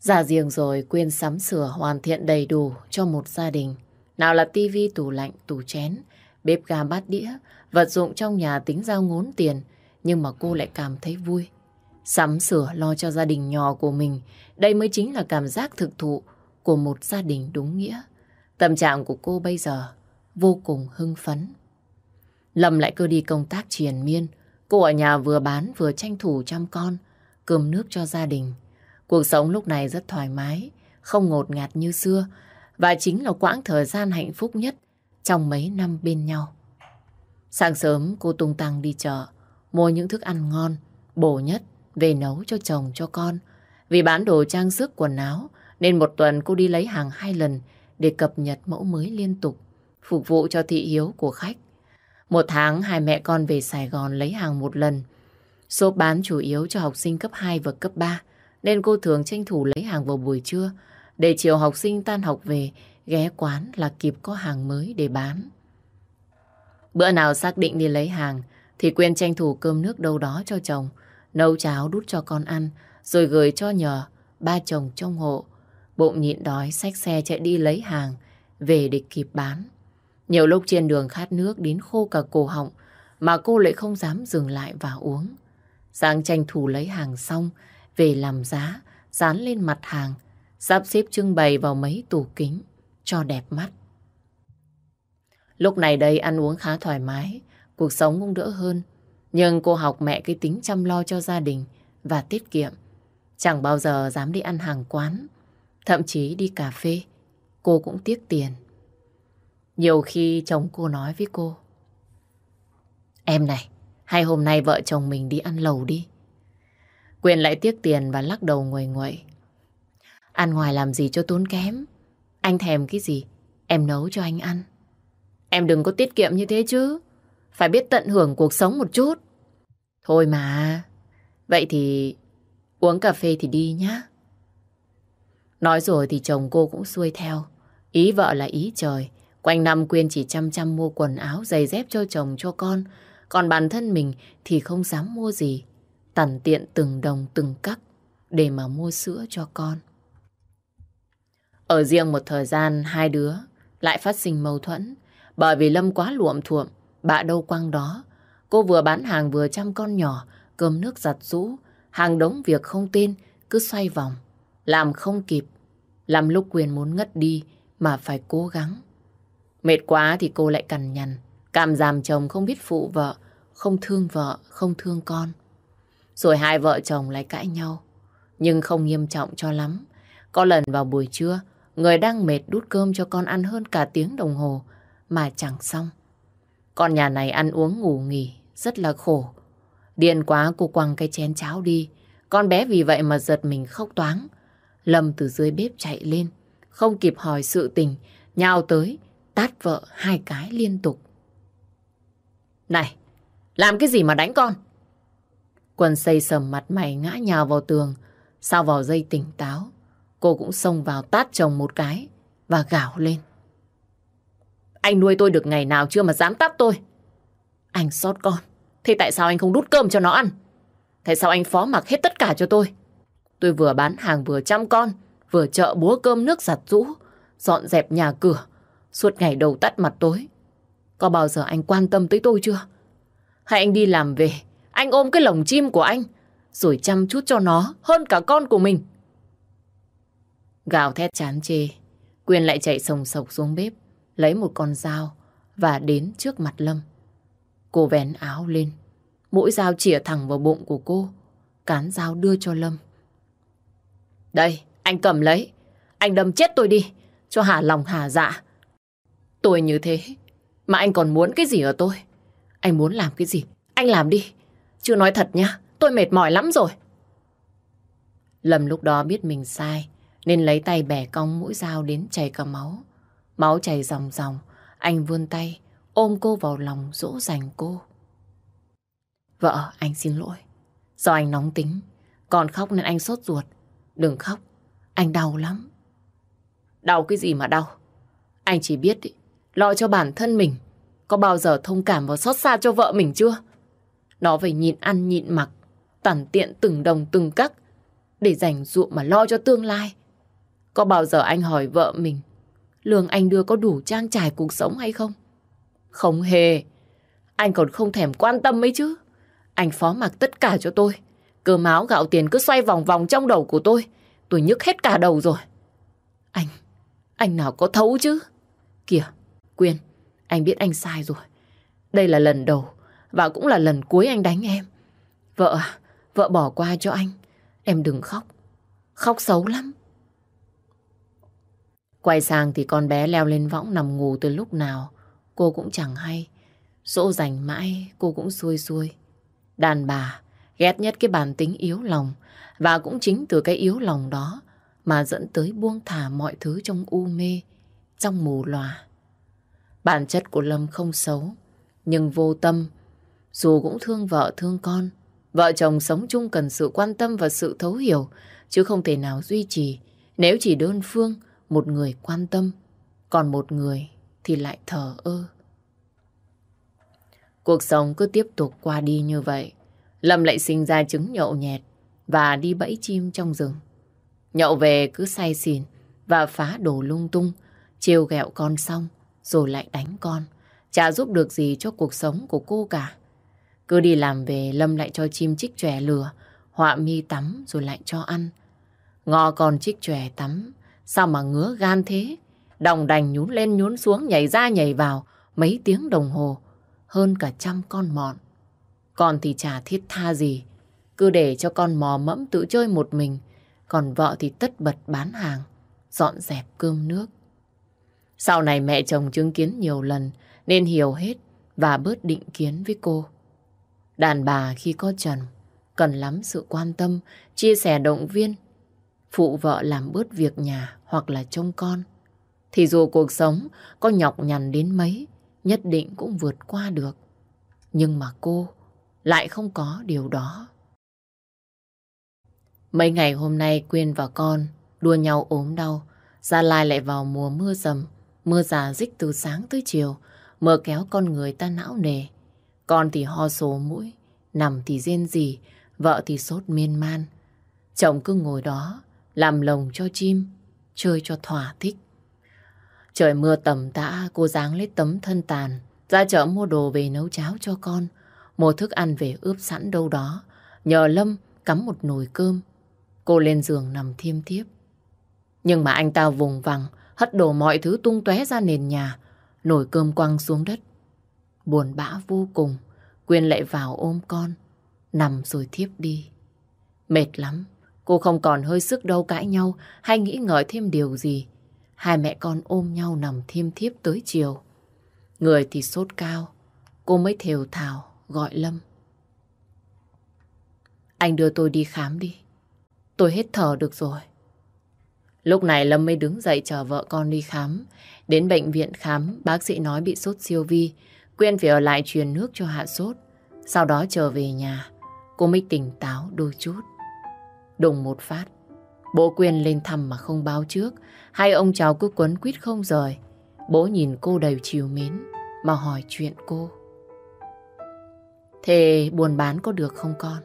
S1: Ra riêng rồi Quyên sắm sửa hoàn thiện đầy đủ cho một gia đình. Nào là tivi, tủ lạnh, tủ chén, bếp ga bát đĩa, vật dụng trong nhà tính ra ngốn tiền, nhưng mà cô lại cảm thấy vui. Sắm sửa lo cho gia đình nhỏ của mình, đây mới chính là cảm giác thực thụ của một gia đình đúng nghĩa. Tâm trạng của cô bây giờ vô cùng hưng phấn. Lâm lại cứ đi công tác triền miên, cô ở nhà vừa bán vừa tranh thủ chăm con, cơm nước cho gia đình. Cuộc sống lúc này rất thoải mái, không ngột ngạt như xưa, và chính là quãng thời gian hạnh phúc nhất trong mấy năm bên nhau. Sáng sớm cô tung tăng đi chợ, mua những thức ăn ngon, bổ nhất về nấu cho chồng cho con. Vì bán đồ trang sức quần áo nên một tuần cô đi lấy hàng hai lần để cập nhật mẫu mới liên tục, phục vụ cho thị hiếu của khách. Một tháng hai mẹ con về Sài Gòn lấy hàng một lần. Số bán chủ yếu cho học sinh cấp 2 và cấp 3 nên cô thường tranh thủ lấy hàng vào buổi trưa để chiều học sinh tan học về ghé quán là kịp có hàng mới để bán. Bữa nào xác định đi lấy hàng thì Quyên tranh thủ cơm nước đâu đó cho chồng, nấu cháo đút cho con ăn rồi gửi cho nhờ ba chồng trong hộ. Bụng nhịn đói xách xe chạy đi lấy hàng về để kịp bán. Nhiều lúc trên đường khát nước đến khô cả cổ họng mà cô lại không dám dừng lại và uống. Sáng tranh thủ lấy hàng xong về làm giá, dán lên mặt hàng, sắp xếp trưng bày vào mấy tủ kính cho đẹp mắt. Lúc này đây ăn uống khá thoải mái, cuộc sống cũng đỡ hơn. Nhưng cô học mẹ cái tính chăm lo cho gia đình và tiết kiệm. Chẳng bao giờ dám đi ăn hàng quán, thậm chí đi cà phê. Cô cũng tiếc tiền. Nhiều khi chồng cô nói với cô. Em này, hay hôm nay vợ chồng mình đi ăn lầu đi. Quyền lại tiếc tiền và lắc đầu nguội nguội. Ăn ngoài làm gì cho tốn kém. Anh thèm cái gì, em nấu cho anh ăn. Em đừng có tiết kiệm như thế chứ. Phải biết tận hưởng cuộc sống một chút. Thôi mà. Vậy thì uống cà phê thì đi nhá. Nói rồi thì chồng cô cũng xuôi theo. Ý vợ là ý trời. Quanh năm Quyên chỉ chăm chăm mua quần áo, giày dép cho chồng, cho con. Còn bản thân mình thì không dám mua gì. Tằn tiện từng đồng từng cắc để mà mua sữa cho con. Ở riêng một thời gian, hai đứa lại phát sinh mâu thuẫn. Bởi vì Lâm quá luộm thuộm, bạ đâu quăng đó. Cô vừa bán hàng vừa chăm con nhỏ, cơm nước giặt rũ, hàng đống việc không tin cứ xoay vòng. Làm không kịp, làm lúc quyền muốn ngất đi mà phải cố gắng. Mệt quá thì cô lại cằn nhằn, cảm giảm chồng không biết phụ vợ, không thương vợ, không thương con. Rồi hai vợ chồng lại cãi nhau, nhưng không nghiêm trọng cho lắm. Có lần vào buổi trưa, người đang mệt đút cơm cho con ăn hơn cả tiếng đồng hồ mà chẳng xong. Con nhà này ăn uống ngủ nghỉ, rất là khổ. Điên quá cô quăng cái chén cháo đi, con bé vì vậy mà giật mình khóc toáng. Lâm từ dưới bếp chạy lên, không kịp hỏi sự tình, nhào tới, tát vợ hai cái liên tục. Này, làm cái gì mà đánh con? Quân xây sầm mặt mày ngã nhào vào tường, sao vào dây tỉnh táo. Cô cũng xông vào tát chồng một cái và gào lên. Anh nuôi tôi được ngày nào chưa mà dám tát tôi? Anh xót con, thế tại sao anh không đút cơm cho nó ăn? Tại sao anh phó mặc hết tất cả cho tôi? Tôi vừa bán hàng vừa chăm con, vừa chợ búa cơm nước giặt rũ, dọn dẹp nhà cửa, suốt ngày đầu tắt mặt tối. Có bao giờ anh quan tâm tới tôi chưa? Hay anh đi làm về, anh ôm cái lồng chim của anh, rồi chăm chút cho nó hơn cả con của mình. Gào thét chán chê, Quyên lại chạy sồng sộc xuống bếp, lấy một con dao và đến trước mặt Lâm. Cô vén áo lên, mũi dao chỉa thẳng vào bụng của cô, cán dao đưa cho Lâm. Đây, anh cầm lấy, anh đâm chết tôi đi, cho hả lòng hả dạ. Tôi như thế, mà anh còn muốn cái gì ở tôi? Anh muốn làm cái gì? Anh làm đi. Chưa nói thật nhá, tôi mệt mỏi lắm rồi. Lâm lúc đó biết mình sai, nên lấy tay bẻ cong mũi dao đến chảy cả máu. Máu chảy ròng ròng, anh vươn tay, ôm cô vào lòng dỗ dành cô. Vợ, anh xin lỗi. Do anh nóng tính, còn khóc nên anh sốt ruột. Đừng khóc, anh đau lắm. Đau cái gì mà đau? Anh chỉ biết ý, lo cho bản thân mình. Có bao giờ thông cảm và xót xa cho vợ mình chưa? Nó phải nhịn ăn nhịn mặc, tản tiện từng đồng từng cắc để dành ruộng mà lo cho tương lai. Có bao giờ anh hỏi vợ mình lương anh đưa có đủ trang trải cuộc sống hay không? Không hề. Anh còn không thèm quan tâm mấy chứ. Anh phó mặc tất cả cho tôi. Cơm áo gạo tiền cứ xoay vòng vòng trong đầu của tôi. Tôi nhức hết cả đầu rồi. Anh, anh nào có thấu chứ? Kìa, Quyên, anh biết anh sai rồi. Đây là lần đầu và cũng là lần cuối anh đánh em. Vợ à, vợ bỏ qua cho anh. Em đừng khóc. Khóc xấu lắm. Quay sang thì con bé leo lên võng nằm ngủ từ lúc nào. Cô cũng chẳng hay. Dỗ dành mãi cô cũng xuôi xuôi. Đàn bà ghét nhất cái bản tính yếu lòng. Và cũng chính từ cái yếu lòng đó mà dẫn tới buông thả mọi thứ trong u mê, trong mù lòa. Bản chất của Lâm không xấu, nhưng vô tâm. Dù cũng thương vợ thương con, vợ chồng sống chung cần sự quan tâm và sự thấu hiểu, chứ không thể nào duy trì nếu chỉ đơn phương một người quan tâm, còn một người thì lại thờ ơ. Cuộc sống cứ tiếp tục qua đi như vậy. Lâm lại sinh ra trứng nhậu nhẹt và đi bẫy chim trong rừng. Nhậu về cứ say xỉn và phá đồ lung tung, trêu ghẹo con xong rồi lại đánh con. Chả giúp được gì cho cuộc sống của cô cả. Cứ đi làm về Lâm lại cho chim chích chòe lừa, họa mi tắm rồi lại cho ăn. Ngò con chích chòe tắm, sao mà ngứa gan thế? Đồng đành nhún lên nhún xuống nhảy ra nhảy vào mấy tiếng đồng hồ, hơn cả trăm con mọn. Con thì chả thiết tha gì, cứ để cho con mò mẫm tự chơi một mình, còn vợ thì tất bật bán hàng, dọn dẹp cơm nước. Sau này mẹ chồng chứng kiến nhiều lần nên hiểu hết và bớt định kiến với cô. Đàn bà khi có chồng cần lắm sự quan tâm, chia sẻ động viên, phụ vợ làm bớt việc nhà hoặc là trông con. Thì dù cuộc sống có nhọc nhằn đến mấy, nhất định cũng vượt qua được. Nhưng mà cô lại không có điều đó. Mấy ngày hôm nay Quyên và con đua nhau ốm đau. Gia Lai lại vào mùa mưa rầm, mưa già dích từ sáng tới chiều, mưa kéo con người ta não nề. Con thì ho sổ mũi, nằm thì rên rỉ, vợ thì sốt miên man. Chồng cứ ngồi đó, làm lồng cho chim, chơi cho thỏa thích. Trời mưa tầm tã, cô dáng lấy tấm thân tàn, ra chợ mua đồ về nấu cháo cho con, mua thức ăn về ướp sẵn đâu đó, nhờ Lâm cắm một nồi cơm. Cô lên giường nằm thiêm thiếp. Nhưng mà anh ta vùng vằng, hất đổ mọi thứ tung tóe ra nền nhà, nồi cơm quăng xuống đất. Buồn bã vô cùng, Quyên lại vào ôm con, nằm rồi thiếp đi. Mệt lắm, cô không còn hơi sức đâu cãi nhau hay nghĩ ngợi thêm điều gì. Hai mẹ con ôm nhau nằm thiêm thiếp tới chiều. Người thì sốt cao, cô mới thều thào gọi Lâm. Anh đưa tôi đi khám đi. Tôi hết thở được rồi. Lúc này Lâm mới đứng dậy chờ vợ con đi khám. Đến bệnh viện khám, bác sĩ nói bị sốt siêu vi. Quyên phải ở lại truyền nước cho hạ sốt. Sau đó trở về nhà, cô mới tỉnh táo đôi chút. Đùng một phát, bố Quyên lên thăm mà không báo trước. Hai ông cháu cứ quấn quýt không rời. Bố nhìn cô đầy chiều mến mà hỏi chuyện cô. Thế buồn bán có được không con?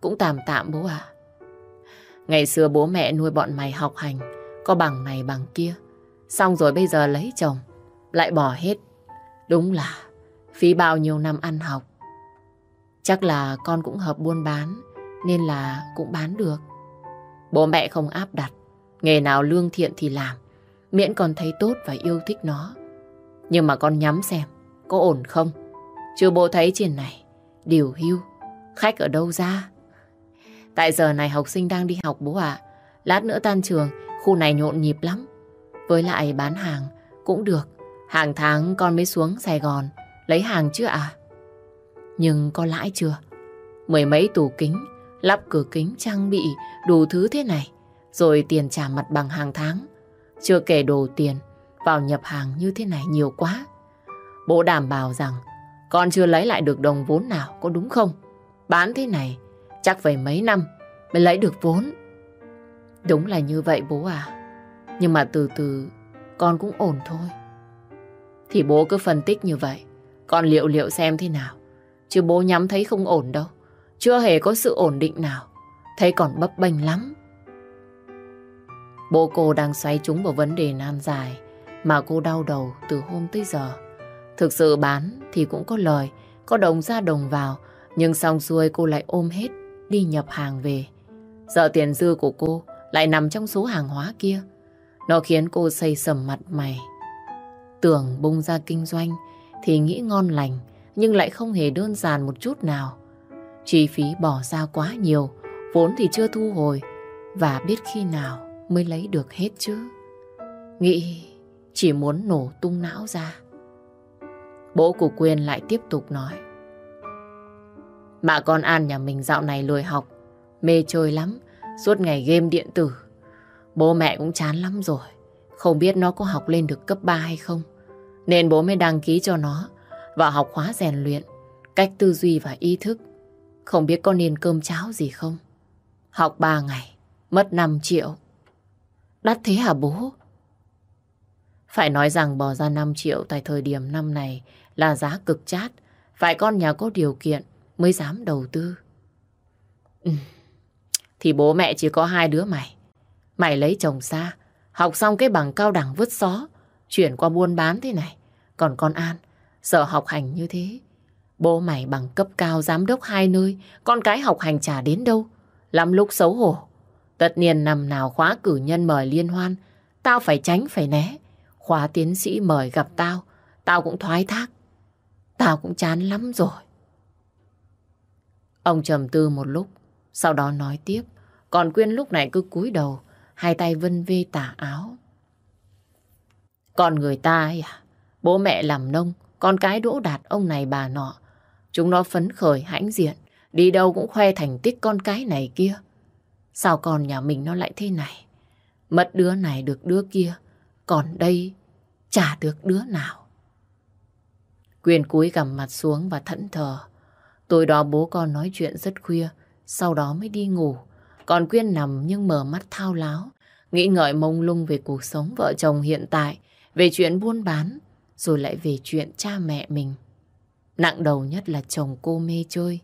S1: Cũng tạm tạm bố ạ. Ngày xưa bố mẹ nuôi bọn mày học hành, có bằng này bằng kia. Xong rồi bây giờ lấy chồng, lại bỏ hết. Đúng là phí bao nhiêu năm ăn học. Chắc là con cũng hợp buôn bán, nên là cũng bán được. Bố mẹ không áp đặt, nghề nào lương thiện thì làm, miễn con thấy tốt và yêu thích nó. Nhưng mà con nhắm xem, có ổn không? Chứ bố thấy trên này, điều hưu, khách ở đâu ra? Tại giờ này học sinh đang đi học bố ạ. Lát nữa tan trường, khu này nhộn nhịp lắm. Với lại bán hàng cũng được. Hàng tháng con mới xuống Sài Gòn lấy hàng chứ à? Nhưng có lãi chưa? Mười mấy tủ kính lắp cửa kính trang bị đủ thứ thế này, rồi tiền trả mặt bằng hàng tháng. Chưa kể đồ tiền vào nhập hàng như thế này nhiều quá. Bố đảm bảo rằng con chưa lấy lại được đồng vốn nào, có đúng không? Bán thế này chắc phải mấy năm mới lấy được vốn. Đúng là như vậy bố à. Nhưng mà từ từ con cũng ổn thôi. Thì bố cứ phân tích như vậy. Con liệu liệu xem thế nào. Chứ bố nhắm thấy không ổn đâu. Chưa hề có sự ổn định nào. Thấy còn bấp bênh lắm. Bố cô đang xoay chúng vào vấn đề nan dài mà cô đau đầu từ hôm tới giờ. Thực sự bán thì cũng có lời, có đồng ra đồng vào, nhưng xong xuôi cô lại ôm hết đi nhập hàng về. Giờ tiền dư của cô lại nằm trong số hàng hóa kia. Nó khiến cô xây sầm mặt mày. Tưởng bung ra kinh doanh thì nghĩ ngon lành, nhưng lại không hề đơn giản một chút nào. Chi phí bỏ ra quá nhiều, vốn thì chưa thu hồi, và biết khi nào mới lấy được hết chứ. Nghĩ chỉ muốn nổ tung não ra. Bố của Quyên lại tiếp tục nói. Mà con An nhà mình dạo này lười học, mê chơi lắm, suốt ngày game điện tử. Bố mẹ cũng chán lắm rồi, không biết nó có học lên được cấp 3 hay không. Nên bố mới đăng ký cho nó vào học khóa rèn luyện, cách tư duy và ý thức. Không biết có nên cơm cháo gì không? Học 3 ngày, mất 5 triệu. Đắt thế hả bố? Phải nói rằng bỏ ra 5 triệu tại thời điểm năm này là giá cực chát. Phải con nhà có điều kiện mới dám đầu tư. Ừ. Thì bố mẹ chỉ có hai đứa mày. Mày lấy chồng xa, học xong cái bằng cao đẳng vứt xó, chuyển qua buôn bán thế này. Còn con An, sợ học hành như thế. Bố mày bằng cấp cao giám đốc hai nơi, con cái học hành trả đến đâu. Lắm lúc xấu hổ. Tất nhiên năm nào khóa cử nhân mời liên hoan, tao phải tránh phải né. Khóa tiến sĩ mời gặp tao, tao cũng thoái thác. Tao cũng chán lắm rồi. Ông trầm tư một lúc, sau đó nói tiếp. Còn Quyên lúc này cứ cúi đầu, hai tay vân vê tả áo. Còn người ta ấy à, bố mẹ làm nông, con cái đỗ đạt ông này bà nọ. Chúng nó phấn khởi hãnh diện, đi đâu cũng khoe thành tích con cái này kia. Sao con nhà mình nó lại thế này? Mất đứa này được đứa kia, còn đây chả được đứa nào. Quyên cúi gằm mặt xuống và thẫn thờ. Tối đó bố con nói chuyện rất khuya, sau đó mới đi ngủ. Còn Quyên nằm nhưng mở mắt thao láo, nghĩ ngợi mông lung về cuộc sống vợ chồng hiện tại, về chuyện buôn bán, rồi lại về chuyện cha mẹ mình. Nặng đầu nhất là chồng cô mê chơi.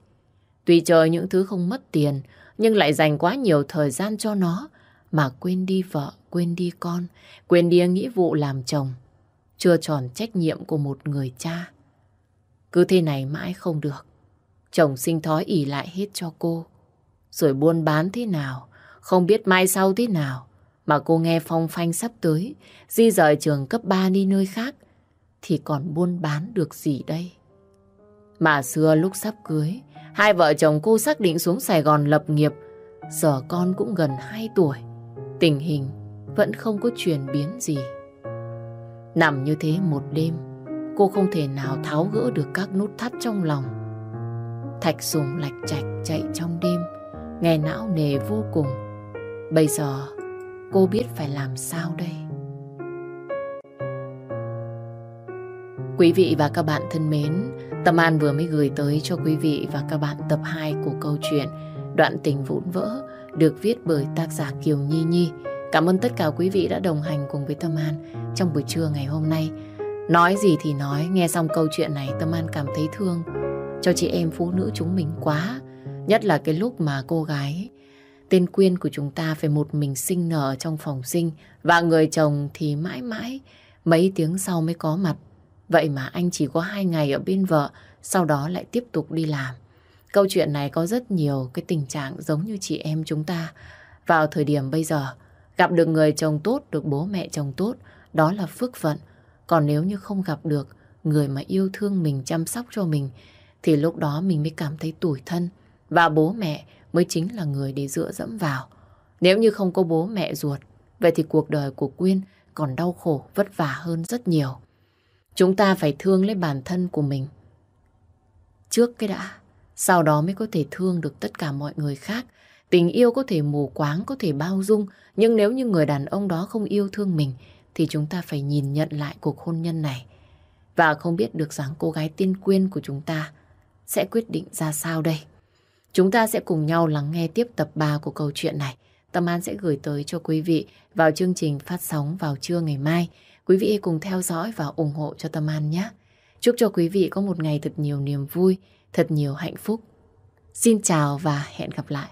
S1: Tuy chơi những thứ không mất tiền, nhưng lại dành quá nhiều thời gian cho nó, mà quên đi vợ, quên đi con, quên đi nghĩa vụ làm chồng. Chưa tròn trách nhiệm của một người cha. Cứ thế này mãi không được. Chồng sinh thói ỉ lại hết cho cô. Rồi buôn bán thế nào, không biết mai sau thế nào. Mà cô nghe phong phanh sắp tới, di rời trường cấp 3 đi nơi khác, thì còn buôn bán được gì đây? Mà xưa lúc sắp cưới, hai vợ chồng cô xác định xuống Sài Gòn lập nghiệp, giờ con cũng gần 2 tuổi. Tình hình vẫn không có chuyển biến gì. Nằm như thế một đêm, cô không thể nào tháo gỡ được các nút thắt trong lòng. Thạch sùng lạch chạch chạy trong đêm, nghe não nề vô cùng. Bây giờ, cô biết phải làm sao đây? Quý vị và các bạn thân mến, Tâm An vừa mới gửi tới cho quý vị và các bạn tập 2 của câu chuyện Đoạn tình vụn vỡ được viết bởi tác giả Kiều Nhi Nhi. Cảm ơn tất cả quý vị đã đồng hành cùng với Tâm An trong buổi trưa ngày hôm nay. Nói gì thì nói, nghe xong câu chuyện này Tâm An cảm thấy thương cho chị em phụ nữ chúng mình quá. Nhất là cái lúc mà cô gái tên Quyên của chúng ta phải một mình sinh nở trong phòng sinh và người chồng thì mãi mãi mấy tiếng sau mới có mặt. Vậy mà anh chỉ có hai ngày ở bên vợ, sau đó lại tiếp tục đi làm. Câu chuyện này có rất nhiều cái tình trạng giống như chị em chúng ta. Vào thời điểm bây giờ, gặp được người chồng tốt, được bố mẹ chồng tốt, đó là phước phận. Còn nếu như không gặp được người mà yêu thương mình, chăm sóc cho mình, thì lúc đó mình mới cảm thấy tủi thân. Và bố mẹ mới chính là người để dựa dẫm vào. Nếu như không có bố mẹ ruột, vậy thì cuộc đời của Quyên còn đau khổ, vất vả hơn rất nhiều. Chúng ta phải thương lấy bản thân của mình. Trước cái đã, sau đó mới có thể thương được tất cả mọi người khác. Tình yêu có thể mù quáng, có thể bao dung, nhưng nếu như người đàn ông đó không yêu thương mình, thì chúng ta phải nhìn nhận lại cuộc hôn nhân này. Và không biết được rằng cô gái tiên quyên của chúng ta sẽ quyết định ra sao đây. Chúng ta sẽ cùng nhau lắng nghe tiếp tập 3 của câu chuyện này. Tâm An sẽ gửi tới cho quý vị vào chương trình phát sóng vào trưa ngày mai. Quý vị cùng theo dõi và ủng hộ cho Tâm An nhé. Chúc cho quý vị có một ngày thật nhiều niềm vui, thật nhiều hạnh phúc. Xin chào và hẹn gặp lại.